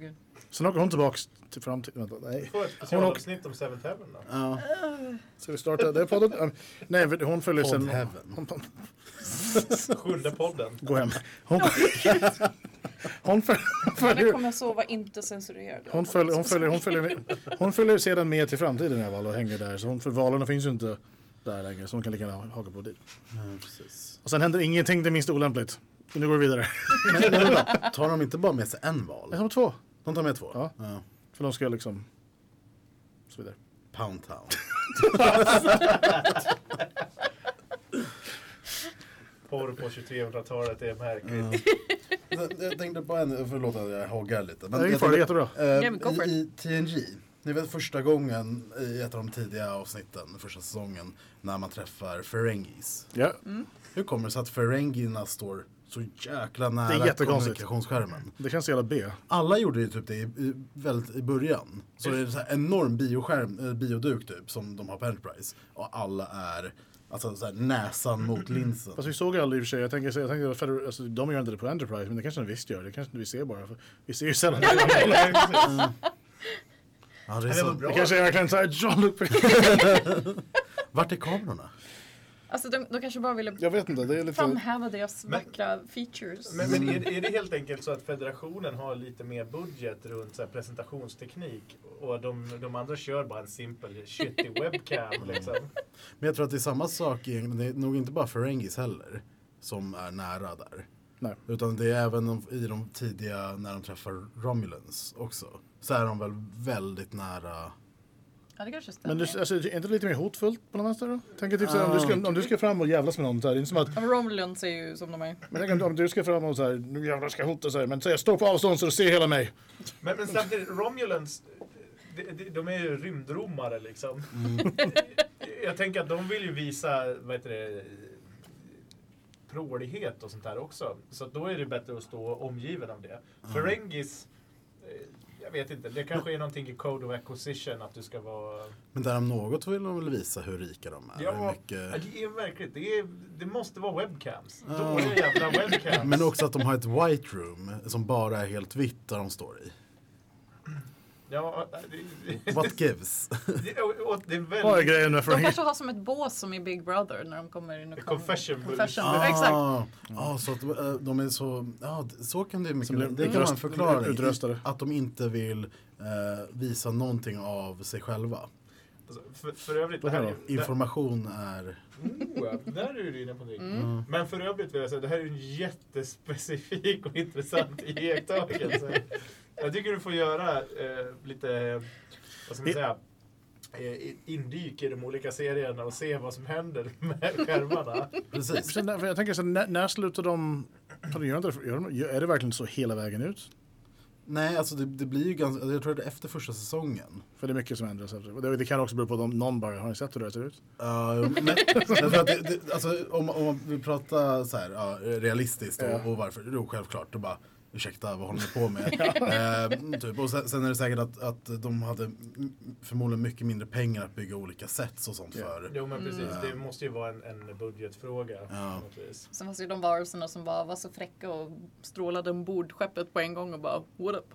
Gud. Sen åker hon tillbaks till framtiden. Vänta, nej. Får ett specialavsnitt om Seventh Heaven då. Ja, Ska vi starta? Det är podden? Nej, hon följer sen... Heaven. Hon, hon, Sjunde podden. gå hem. Hon, hon, följer, Den följer, kommer sova inte censurerad. hon, följer, hon, följer, hon, följer, med- hon följer sedan med till framtiden i alla fall och hänger där. Så hon, för valarna finns ju inte där längre så hon kan lika gärna haka på dit. ja, precis. Och sen händer ingenting det minst olämpligt. Nu går vi vidare. Men, tar de inte bara med sig en val? Jag har två. De tar med två? Ja. För de ska liksom... Så vidare. Pound Town. Porr på 2300-talet är märkligt. Jag- Jag tänkte på en, förlåt att jag hoggar lite. Det är ingen jag fara, jättebra. Eh, men i, I TNG, ni vet första gången i ett av de tidiga avsnitten, första säsongen, när man träffar Ferengis. Ja, Hur kommer det sig att Ferengierna står så jäkla nära Det är jättekonstigt. kommunikationsskärmen? det känns jävla B. Alla gjorde ju typ det i, i, väldigt i början. Så det är så här enorm bioskärm, eh, bioduk typ, som de har på Enterprise. Och alla är alltså, så här, näsan mot linsen. Fast vi såg aldrig i och för sig. Jag tänker, jag tänker för, alltså, de gör inte det på Enterprise, men det kanske de visst gör. Det kanske inte vi ser bara. För vi ser ju sällan Ja, det är Det var så. Det kanske är verkligen såhär John Luke vart är kamerorna? Alltså de, de kanske bara ville Jag vet inte, det är lite... framhäva deras Men- vackra features. Men, men är, är det helt enkelt så att federationen har lite mer budget runt så här, presentationsteknik och de, de andra kör bara en simpel shitty webcam liksom? Men jag tror att det är samma sak egentligen. Det är nog inte bara Ferengis heller som är nära där. Nej. Utan det är även i de tidiga när de träffar Romulans också. Så är de väl väldigt nära. Ja, det kanske stämmer. Men du, alltså, är inte det lite mer hotfullt på något vänster då? Tänker typ såhär, om, du ska, om du ska fram och jävlas med någon så här, det är inte som att Ja, men Romulans är ju som de är. men tänk om, om du ska fram och så här, nu jävlar ska jag hota så här, men säg stå på avstånd så du ser hela mig. Men, men samtidigt, Romulans, de, de, de är ju rymdromare liksom. Jag tänker att de vill ju visa, vad heter det, prålighet och sånt där också. Så då är det bättre att stå omgiven av det. Ferengis, eh, jag vet inte, det kanske är någonting i Code of Acquisition att du ska vara... Men där om något vill de väl visa hur rika de är. hur Ja, ja, mycket... det är verkligt. Det, är, det måste vara webcams. Dåliga jävla webcams. Men också att de har ett white room som bara är helt vitt där de står i. Ja, det, What gives? det, och, och det är Vad är grejen med De kanske har som ett bås som i Big Brother när de kommer in och kommer- confession confession booth. Exakt. Ah, ah, så att eh, de är så, ja så kan det mycket, det kan vara en förklaring. utröstade. Att de inte vill eh, visa någonting av sig själva. Alltså, För, för övrigt, här, är-? Information är... Oh, där är du inne på någonting. Mm. Men för övrigt vill jag säga, det här är en jättespecifik och intressant iakttagelse. Jag tycker du får göra eh, lite, vad ska man I- säga, eh, indyka i de olika serierna och se vad som händer med skärmarna. Precis. Sen, jag tänker så här, när, när slutar de... Göra inte, det- gör de, är det verkligen så hela vägen ut? Nej, alltså det, det blir ju ganska, jag tror att det är efter första säsongen. För det är mycket som ändras. efter. Det, det kan också bero på om någon bara, har ni sett hur det ser ut? Uh, men, det, det, alltså, om, om vi pratar så här, ja, realistiskt och, Ja. och varför, då självklart, då bara ursäkta vad håller ni på med? Eh, typ. Och sen, sen är det säkert att, att de hade förmodligen mycket mindre pengar att bygga olika sets och sånt Ja. för. Jo men precis, Mm. det måste ju vara en, en budgetfråga. Ja. Sen fanns ju de varelserna som bara var så fräcka och strålade ombord skeppet på en gång och bara what up.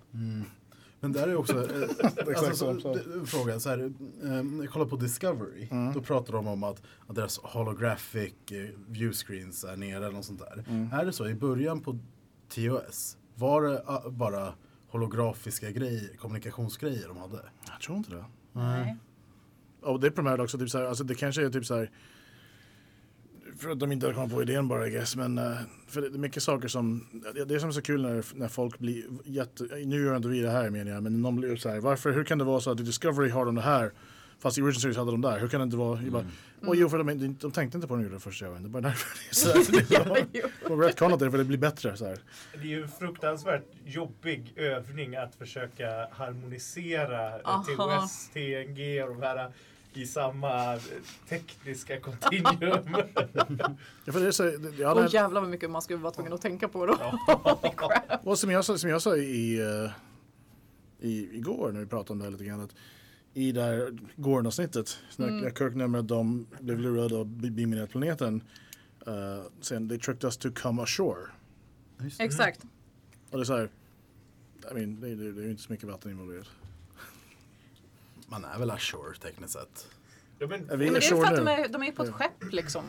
Men där är också eh, alltså, så, så, så. det- en fråga. Så här, eh, kolla på Discovery. Mm. Då pratar de om att, att deras holographic eh, viewscreens är nere eller något sånt där. Mm. Är det så i början på TOS? Var det ah, bara holografiska grejer, kommunikationsgrejer de hade? Jag tror inte det. Nej. Och det är primärt också typ så här, alltså det kanske är typ så här för att de inte har kommit på idén bara I guess, men eh, för det är mycket saker som, det det som är så kul när, när folk blir jätte, nu gör inte vi det här menar jag, men någon blir så här, varför, hur kan det vara så att i Discovery har de det här, fast i Original Series hade de där, hur kan det inte vara, jag bara, åh jo för de, de, de tänkte inte på det när de gjorde det första gången, det är bara därför det är så här, de har retconat det för det blir bättre så här. Det är ju en fruktansvärt jobbig övning att försöka harmonisera Aha. TOS, TNG och de här i samma eh, tekniska kontinuum. Ja, för det är så, det, ja, det Åh här- jävlar vad mycket man skulle vara tvungen att tänka på då. Och som jag sa, som jag sa i, eh, i, igår när vi pratade om det här lite grann. Att I det här Gordon-avsnittet, när Mm. när Kirk nämner att de blev lurade och beamade planeten. Uh, sen they tricked us to come ashore. Exakt. Och det är så här, I mean, det, det, det är ju inte så mycket vatten involverat. Man är väl ashore tekniskt sett. Ja, men, Är vi Ja, men det är för att de är, de är på ett skepp liksom.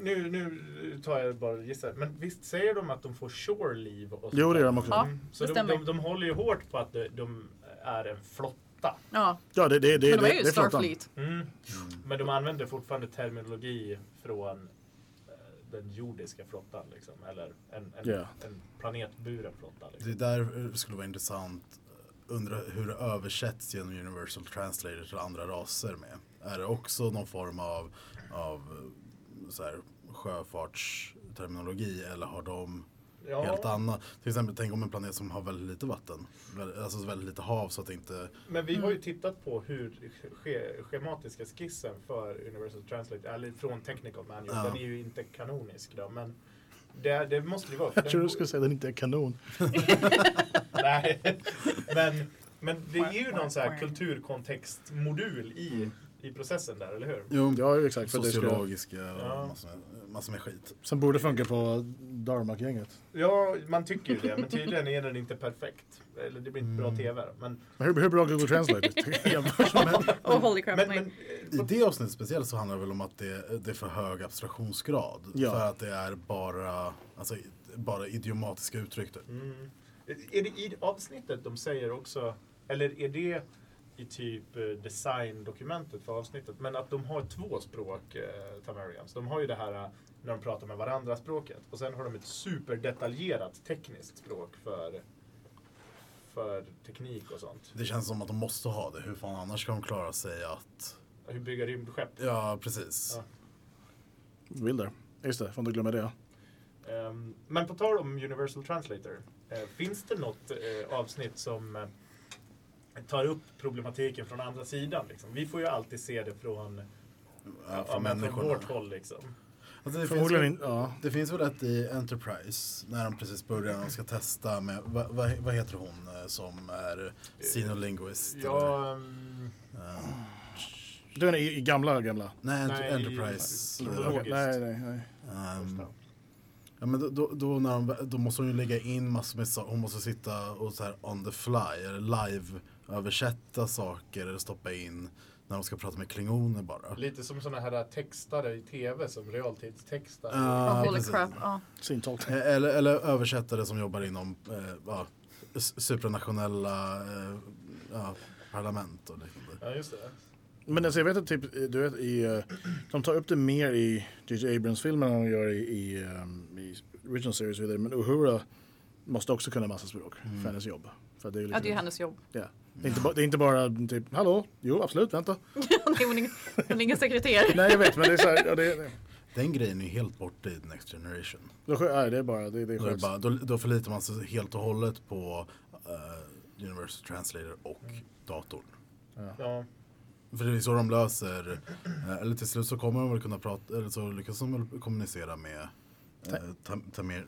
nu, nu tar jag bara och gissar. Men visst säger de att de får shore leave? Och Jo, det gör de också. Ja. Mm. Så de, de, de håller ju hårt på att de, de är en flotta. Ja, Ja, det, det, det, men de det, är ju det. Starfleet. Mm. Men de använder fortfarande terminologi från eh, den jordiska flottan. Liksom. Eller en, en, Ja. en planetburen flotta. Det Liksom. är där det skulle vara intressant undra hur det översätts genom Universal Translator till andra raser med. Är det också någon form av, av eh, så här, sjöfartsterminologi eller har de Ja. helt annat? Till exempel tänk om en planet som har väldigt lite vatten, alltså väldigt lite hav så att det inte Men vi har ju tittat på hur ske, schematiska skissen för Universal Translate, eller från Technical Manual, Ja. den är ju inte kanonisk då, men det, det måste det vara. Jag tror du skulle säga att den inte är kanon. Nej, men, men det är ju någon så här kulturkontextmodul i, i processen där, eller hur? Jo, Ja, exakt. För att det ska, sociologiska Ja. och massor med, massor med skit. som borde funka på Darmak-gänget. Ja, man tycker ju det, men tydligen är den inte perfekt. Eller det blir inte bra TV. Men, Men hur, hur bra Google Translate? Oh holy crap, men, men I det avsnittet speciellt så handlar det väl om att det, det är för hög abstraktionsgrad. Ja. För att det är bara, alltså, bara idiomatiska uttryck. typ. Mm. Är det i avsnittet de säger också, eller är det i typ eh, designdokumentet för avsnittet, men att de har två språk, eh, Tamarians. De har ju det här eh, när de pratar med varandra språket och sen har de ett superdetaljerat tekniskt språk för, för teknik och sånt. Det känns som att de måste ha det. Hur fan annars ska de klara sig att... Hur bygga rymdskepp. Ja, precis. Ja. Vill. Just det, får inte glömma det. Ehm, men på tal om Universal Translator. eh, finns det något eh, avsnitt som eh, tar upp problematiken från andra sidan? Liksom? Vi får ju alltid se det från, Ja, ja, för men från vårt håll. Liksom. Alltså, det, finns väl, ja. det finns väl ett i Enterprise när de precis börjar och ska testa med, vad, vad, vad heter hon eh, som är sinolinguist? Ja? Eh, Du menar i, i gamla, gamla? nej, Nej, Ent- Enterprise. i-. Nej, nej, nej. ehm, första. Ja men då, då, då, när de, då måste hon ju lägga in massor med saker. Hon måste sitta och så här on the fly eller live översätta saker eller stoppa in när de ska prata med klingoner bara. Lite som sådana här textare i tv som realtidstextar. Ja, holy precis. crap. Ja. Eh, Eller, eller översättare som jobbar inom ja, s- supranationella eh, ja, parlament och liknande. Ja, just det. Men alltså, jag vet att typ, du vet, i, de tar upp det mer i J.J. Abrams-filmen än de gör i, i, ehm, i original series vidare. Men Uhura måste också kunna massa språk för hennes jobb. För det är, ja, liksom, det är ju hennes jobb. Ja. Det är inte, ba, det är inte bara typ, hallå, jo absolut, vänta. Nej, hon är ingen- hon är ingen sekreterare. Nej jag vet men det är så här, ja, det, det, Den grejen är ju helt borta i Next Generation. då, nej, det är bara, det, det är Då, är bara, då, då förlitar man sig helt och hållet på uh, Universal Translator och datorn. Ja. För det är så de löser, eh, eller till slut så kommer de väl kunna prata, eller så lyckas de väl kommunicera med uh, tam, tamer,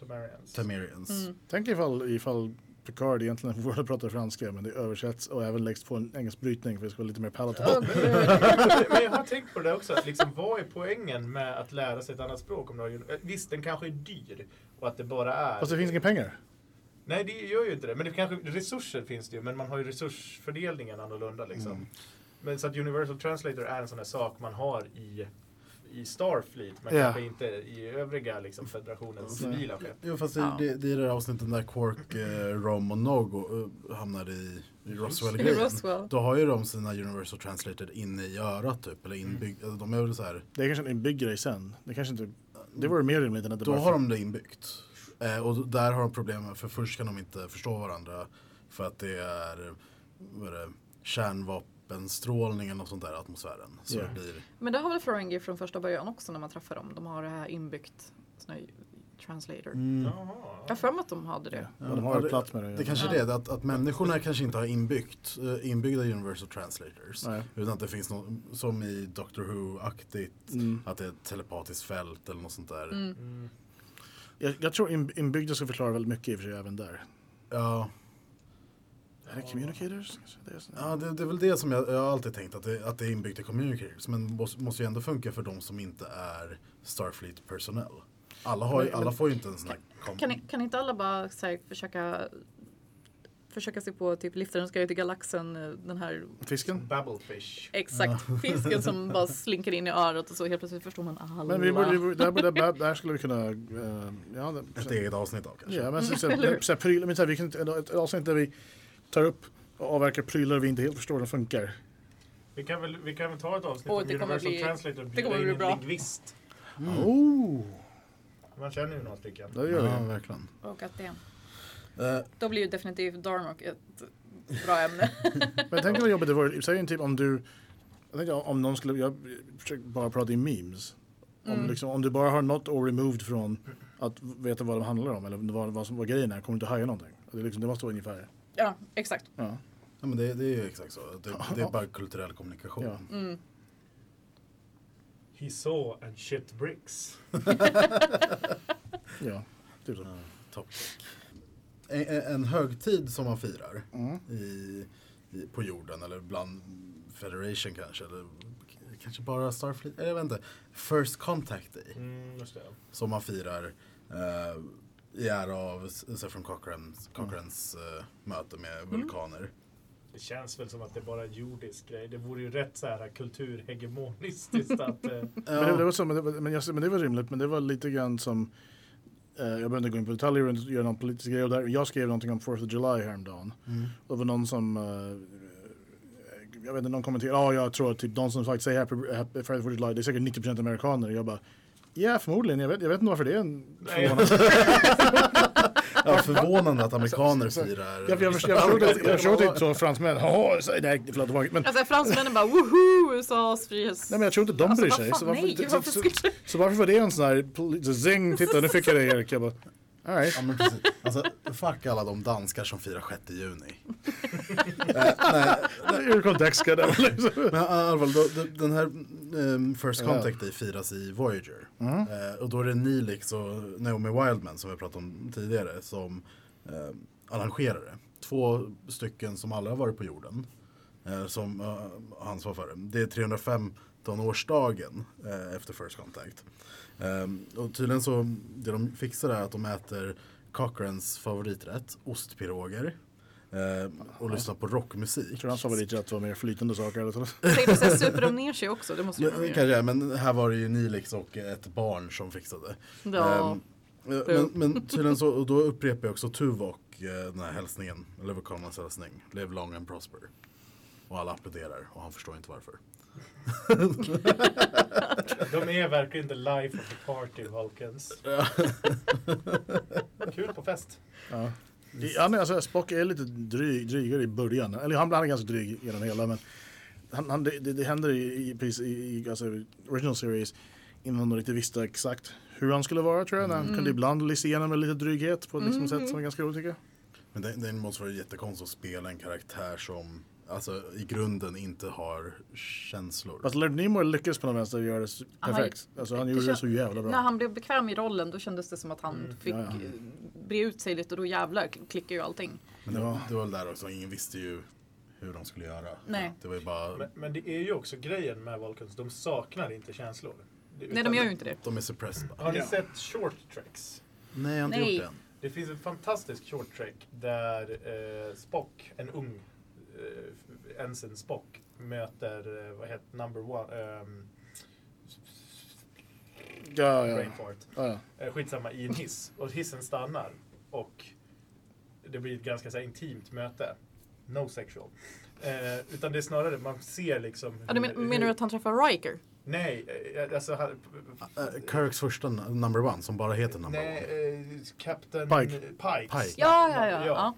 Tamarians. Tamerians. Mm. Tänk ifall, ifall Picard egentligen borde prata franska men det översätts och även läggs på en engelsk brytning för det ska vara lite mer palatable. Men jag har tänkt på det också, att liksom, vad är poängen med att lära sig ett annat språk? Om du har, eh, visst, den kanske är dyr och att det bara är... Fast det finns inga pengar. Nej, det gör ju inte det. Men det kanske, resurser finns det ju, men man har ju resursfördelningen annorlunda. Liksom. Mm. Men så att Universal Translator är en sån här sak man har i, i Starfleet, men Ja. kanske inte i övriga liksom, federationens Nej. civila skepp. Jo fast det, Ja. det, det är det där avsnittet där Quark, eh, Rom och Nogo eh, hamnar i, i. Roswell. Då har ju de sina Universal Translator inne i örat typ, eller Mm. inbyggd, alltså, de är väl så här, Det är kanske en inbyggd grej sen. Det kanske inte, det vore mer rimligt än att det då bara har de det inbyggt. Eh, och där har de problem för först kan de inte förstå varandra för att det är, vad är det, kärnvapenstrålningen och sånt där i atmosfären. Så Ja. det blir, Men det har väl Ferengi från första början också när man träffar dem. De har det här inbyggt sån här translator. Mm. Jag har för mig att de hade det. Ja, de har plats med det. Det kanske är det, att, att människorna kanske inte har inbyggt, eh, inbyggda Universal Translators. Nej. Utan att det finns något, som i Doctor Who-aktigt, Mm. att det är ett telepatiskt fält eller något sånt där. Mm. Mm. Jag, jag tror in, inbyggda ska förklara väldigt mycket i och för sig även där. Ja, Är det communicators? Så- ja det, det är väl det som jag, jag har alltid tänkt, att det, att det är inbyggt i communicators. Men måste, måste ju ändå funka för de som inte är Starfleet personell. Alla, har, Men- alla får ju inte en sån här Kan, kan inte alla bara så här, försöka försöka se på typ liftaren ska ut i galaxen, eh, den här Fisken? Babblefish. exakt fisken som bara slinker in i örat och så helt plötsligt förstår man alla. Men vi borde, vi borde- där, där, där, där skulle vi kunna... eh, ja, det, ett eget avsnitt av kanske. Ja, men så, så, så, så, men så här, vi kan ett avsnitt där vi tar upp och avverkar prylar vi inte helt förstår hur de funkar. Vi kan väl, vi kan väl ta ett avsnitt Åh, om det kommer Universal bli- Translator och det bjuda in en bra. lingvist. Oh! Man känner ju några stycken. Det gör Ja, vi. verkligen. Och att det. Eh, Då blir ju definitivt Darmok ett bra ämne. Men tänk vad jobbigt det vore. Säg en typ om du... Jag tänkte om någon skulle... Jag försöker bara prata i memes. Om, Mm. liksom, om du bara har något år removed från att veta vad de handlar om eller vad, vad, som, vad grejen är, kommer du inte haja någonting. Det, är liksom, det måste vara ungefär. Ja, exakt. Ja. ja, men det, det är ju exakt så. Det, det är bara kulturell kommunikation. Ja. Mm. He saw and shit bricks. ja. Typ så. Topp. En, en- högtid som man firar Mm. i, i, på jorden eller bland Federation kanske. Eller kanske bara Starfleet. eller Jag vet inte. First Contact Day. Mm, just det. Som man firar eh, i ära av Zefron Cochrans, Cochrans eh, möte med vulkaner. Det känns väl som att det är bara en jordisk grej. Det vore ju rätt så här kulturhegemonistiskt att... Eh, Men, det, det var så, men, det, var- men, jag, men det var rimligt, men det var lite grann som eh, jag behöver inte gå in på detaljer och göra någon politisk grej. Och där, jag skrev någonting om 4th of July häromdagen. Mm. Det var någon som, eh, jag vet inte, någon kommenterade, ja jag tror att typ de som faktiskt säger happy, happy Friday 4th of July, det är säkert 90% amerikaner. Jag bara, ja förmodligen, jag vet, jag vet inte varför det är en förvånande. Ja, förvånande att amerikaner firar. Jag, jag, jag, förstår- jag förstår inte- jag förstår inte så fransmän, "Åh, så- nej förlåt, var, men, Alltså fransmännen bara woho USAs frihets... nej men jag tror inte de Alltså, bryr sig. Så varför, nej, så, varför så, skulle- så varför var det en sån här, zing, titta nu fick jag det Erik. Jag bara, All right. ja, men alltså, fuck alla de danskar som firar 6 juni. Ur kontext ska det liksom. den här um, First Contact Day firas i Voyager. Mm. Eh, och då är det Nilix och Naomi Wildman som vi pratade om tidigare som ehm, arrangerar det. Två stycken som alla har varit på jorden. Eh, som eh, ansvar för det. Det är 305 13-årsdagen eh, efter First Contact. Eh, och tydligen så, det de fixar är att de äter Cochrans favoriträtt, ostpiroger. Eh, och lyssnar på rockmusik. Jag tror hans favoriträtt var mer flytande saker. Eller? Tänkte super de ner sig också? Det måste de men, kanske, men här var det ju Nilix och ett barn som fixade. Ja. Ehm, eh, men, men, tydligen så, och då upprepar jag också Tuvok eh, den här hälsningen, eller Vulkanens hälsning, Live long and prosper. Och alla applåderar och han förstår inte varför. de är verkligen the life of the party, Vulcans. Kul på fest. Ja. Han är, alltså, Spock är lite dryg, drygare i början. Eller han, är ganska dryg genom hela men han, han, det, det, det händer i, i, precis i, i alltså, original series innan de riktigt visste exakt hur han skulle vara tror jag. När han kunde ibland lysa igenom med lite dryghet på ett liksom, sätt som är ganska roligt tycker jag. Men det, det måste vara jättekonstigt att spela en karaktär som alltså, i grunden inte har känslor. Fast Leonard Nimoy lyckades på något vänster göra det s- Han perfekt. Alltså, han gjorde det så jävla När bra. han blev bekväm i rollen då kändes det som att han fick ja, ja. eh, bre ut sig lite och då jävlar klickar ju allting. Men det, Ja. det var väl där också, ingen visste ju hur de skulle göra. Nej. Det var ju bara, Men, men det är ju också grejen med Vulcans, de saknar inte känslor. Det- Nej de gör ju inte det. de är suppressed bara. Har ni Ja. sett Short Treks? Nej, jag har inte Nej. gjort det än. Det finns en fantastisk short track där eh, Spock, en ung eh, ensign Spock, möter, eh, vad heter number one? ehm, Ja, ja. brain fart. ja, ja. Eh, skitsamma, i en hiss. Och hissen stannar. Och det blir ett ganska så här, intimt möte. No sexual. Eh, utan det är snarare, man ser liksom... Ja, du men, menar du att han träffar Riker? Nej, eh, alltså... Han, Äh, Kirks första number one som bara heter number nej, one. Captain Pike. Pike. Pike. Ja, ja, ja. ja.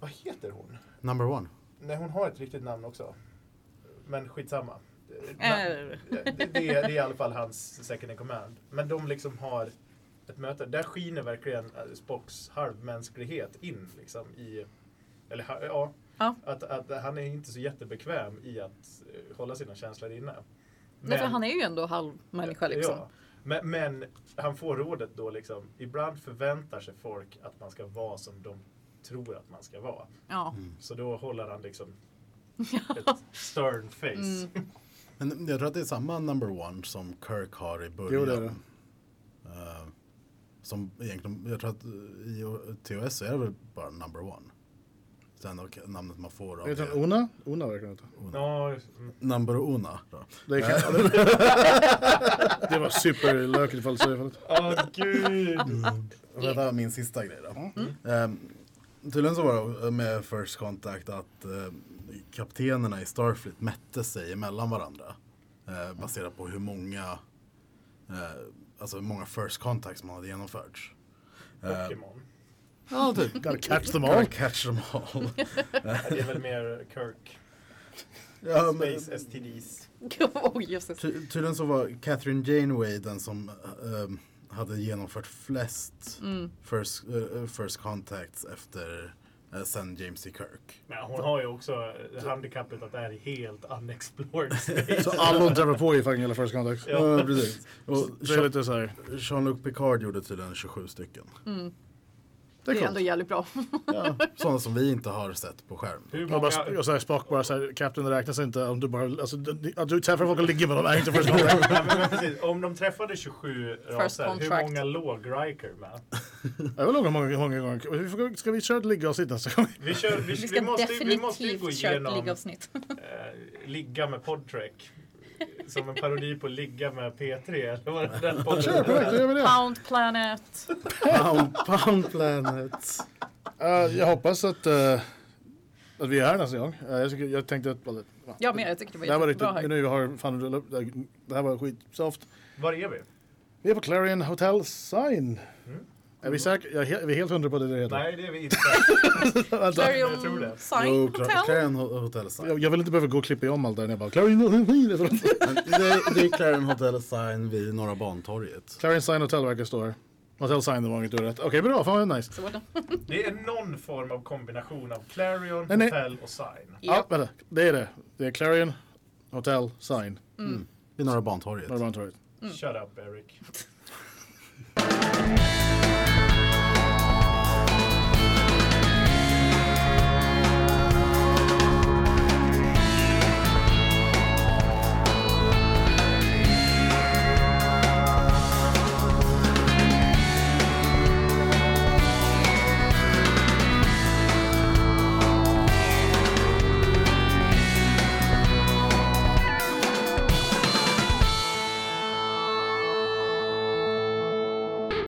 Vad heter hon? Number one. Nej, hon har ett riktigt namn också. Men skitsamma. Eh. Na- det, det, det är i alla fall hans second in command. Men de liksom har ett möte. Där skiner verkligen eh, Spocks halvmänsklighet in liksom i... Eller ja. Ja. Att, att han är inte så jättebekväm i att eh, hålla sina känslor inne. Nej, för han är ju ändå halvmänniska liksom. Ja. Men, men han får rådet då liksom, ibland förväntar sig folk att man ska vara som de tror att man ska vara. Ja. Så då håller han liksom ett stern face. Mm. Men jag tror att det är samma number one som Kirk har i början. Jo, det är det. Eh, som egentligen, jag tror att i TOS så är det väl bara number one. Sen och namnet man får av Heter det. han Ona? Ona verkar inte. Ja, mm. Number una. Det, kan, det var superlökigt ifall det så Åh gud! Och det var min sista grej då. Mm. Tydligen så var det med First Contact att eh, kaptenerna i Starfleet mätte sig emellan varandra. Eh, baserat på hur många, eh, alltså hur många First Contacts man hade genomfört. Eh, Pokémon. ja, typ. Gotta catch them Gotta all. catch them all. Det är väl mer Kirk. ja, men, Space STDs. Jösses. ty tydligen så var Catherine Janeway den som eh, hade genomfört flest Mm. first, eh, first Contacts efter eh, sen James T. Kirk. Men hon har ju också handikappet att det är helt unexplored space. Så alla hon träffar på i fucking hela First Contact. Ja. Ja, precis. Och Det är lite så här. Jean-Luc Picard gjorde tydligen 27 stycken. Det Det är är ändå jävligt bra. Ja, sådana som vi inte har sett på skärm. Hur Och många... bara, och så här, Spock bara så här, Captain det räknas inte om du bara, alltså att du träffar folk och ligger med dem är inte. Ja, men, men precis, om de träffade 27 raser, hur många låg Riker med? Jag vill långa många, många gånger. Ska vi köra ett liggavsnitt nästa gång? Vi, kör, vi, Vi vi, ska måste, vi måste ju definitivt gå köra ett igenom liggavsnitt. eh, Ligga med Podtrek. Som en parodi på Ligga med P3. Eller vad det den podden Kör, perfekt, då gör vi det. Pound Planet. Pound, Pound Planet. Eh, jag hoppas att, eh, att vi är här nästa gång. Eh, jag, tycker, jag tänkte att... ja. Ja, men jag tycker det var det här var riktigt, här. nu har fan rullat upp, det- det här var skitsoft. Var är vi? Vi är på Clarion Hotel Sign. Mm. Är vi säkra? Jag är, vi helt hundra på det det heter. Nej, det är vi inte. Vänta. jag tror Clarion det. Sign Jo, Hotel. Clarion Ho- Hotel Sign. Jag, jag vill inte behöva gå och klippa om allt där när jag bara Clarion Hotel Det är, det är Clarion Hotel Sign vid Norra Bantorget. Clarion Sign Hotel verkar stå här. Hotel Sign, det var inget du rätt. Okej, bra. Fan vad nice. Det. Det är någon form av kombination av Clarion, Nej, nej. Hotel och Sign. Ja, Ja. vänta. Det är det. Det är Clarion Hotel Sign. Vid Norra Bantorget. Norra Bantorget. Shut up Eric. Música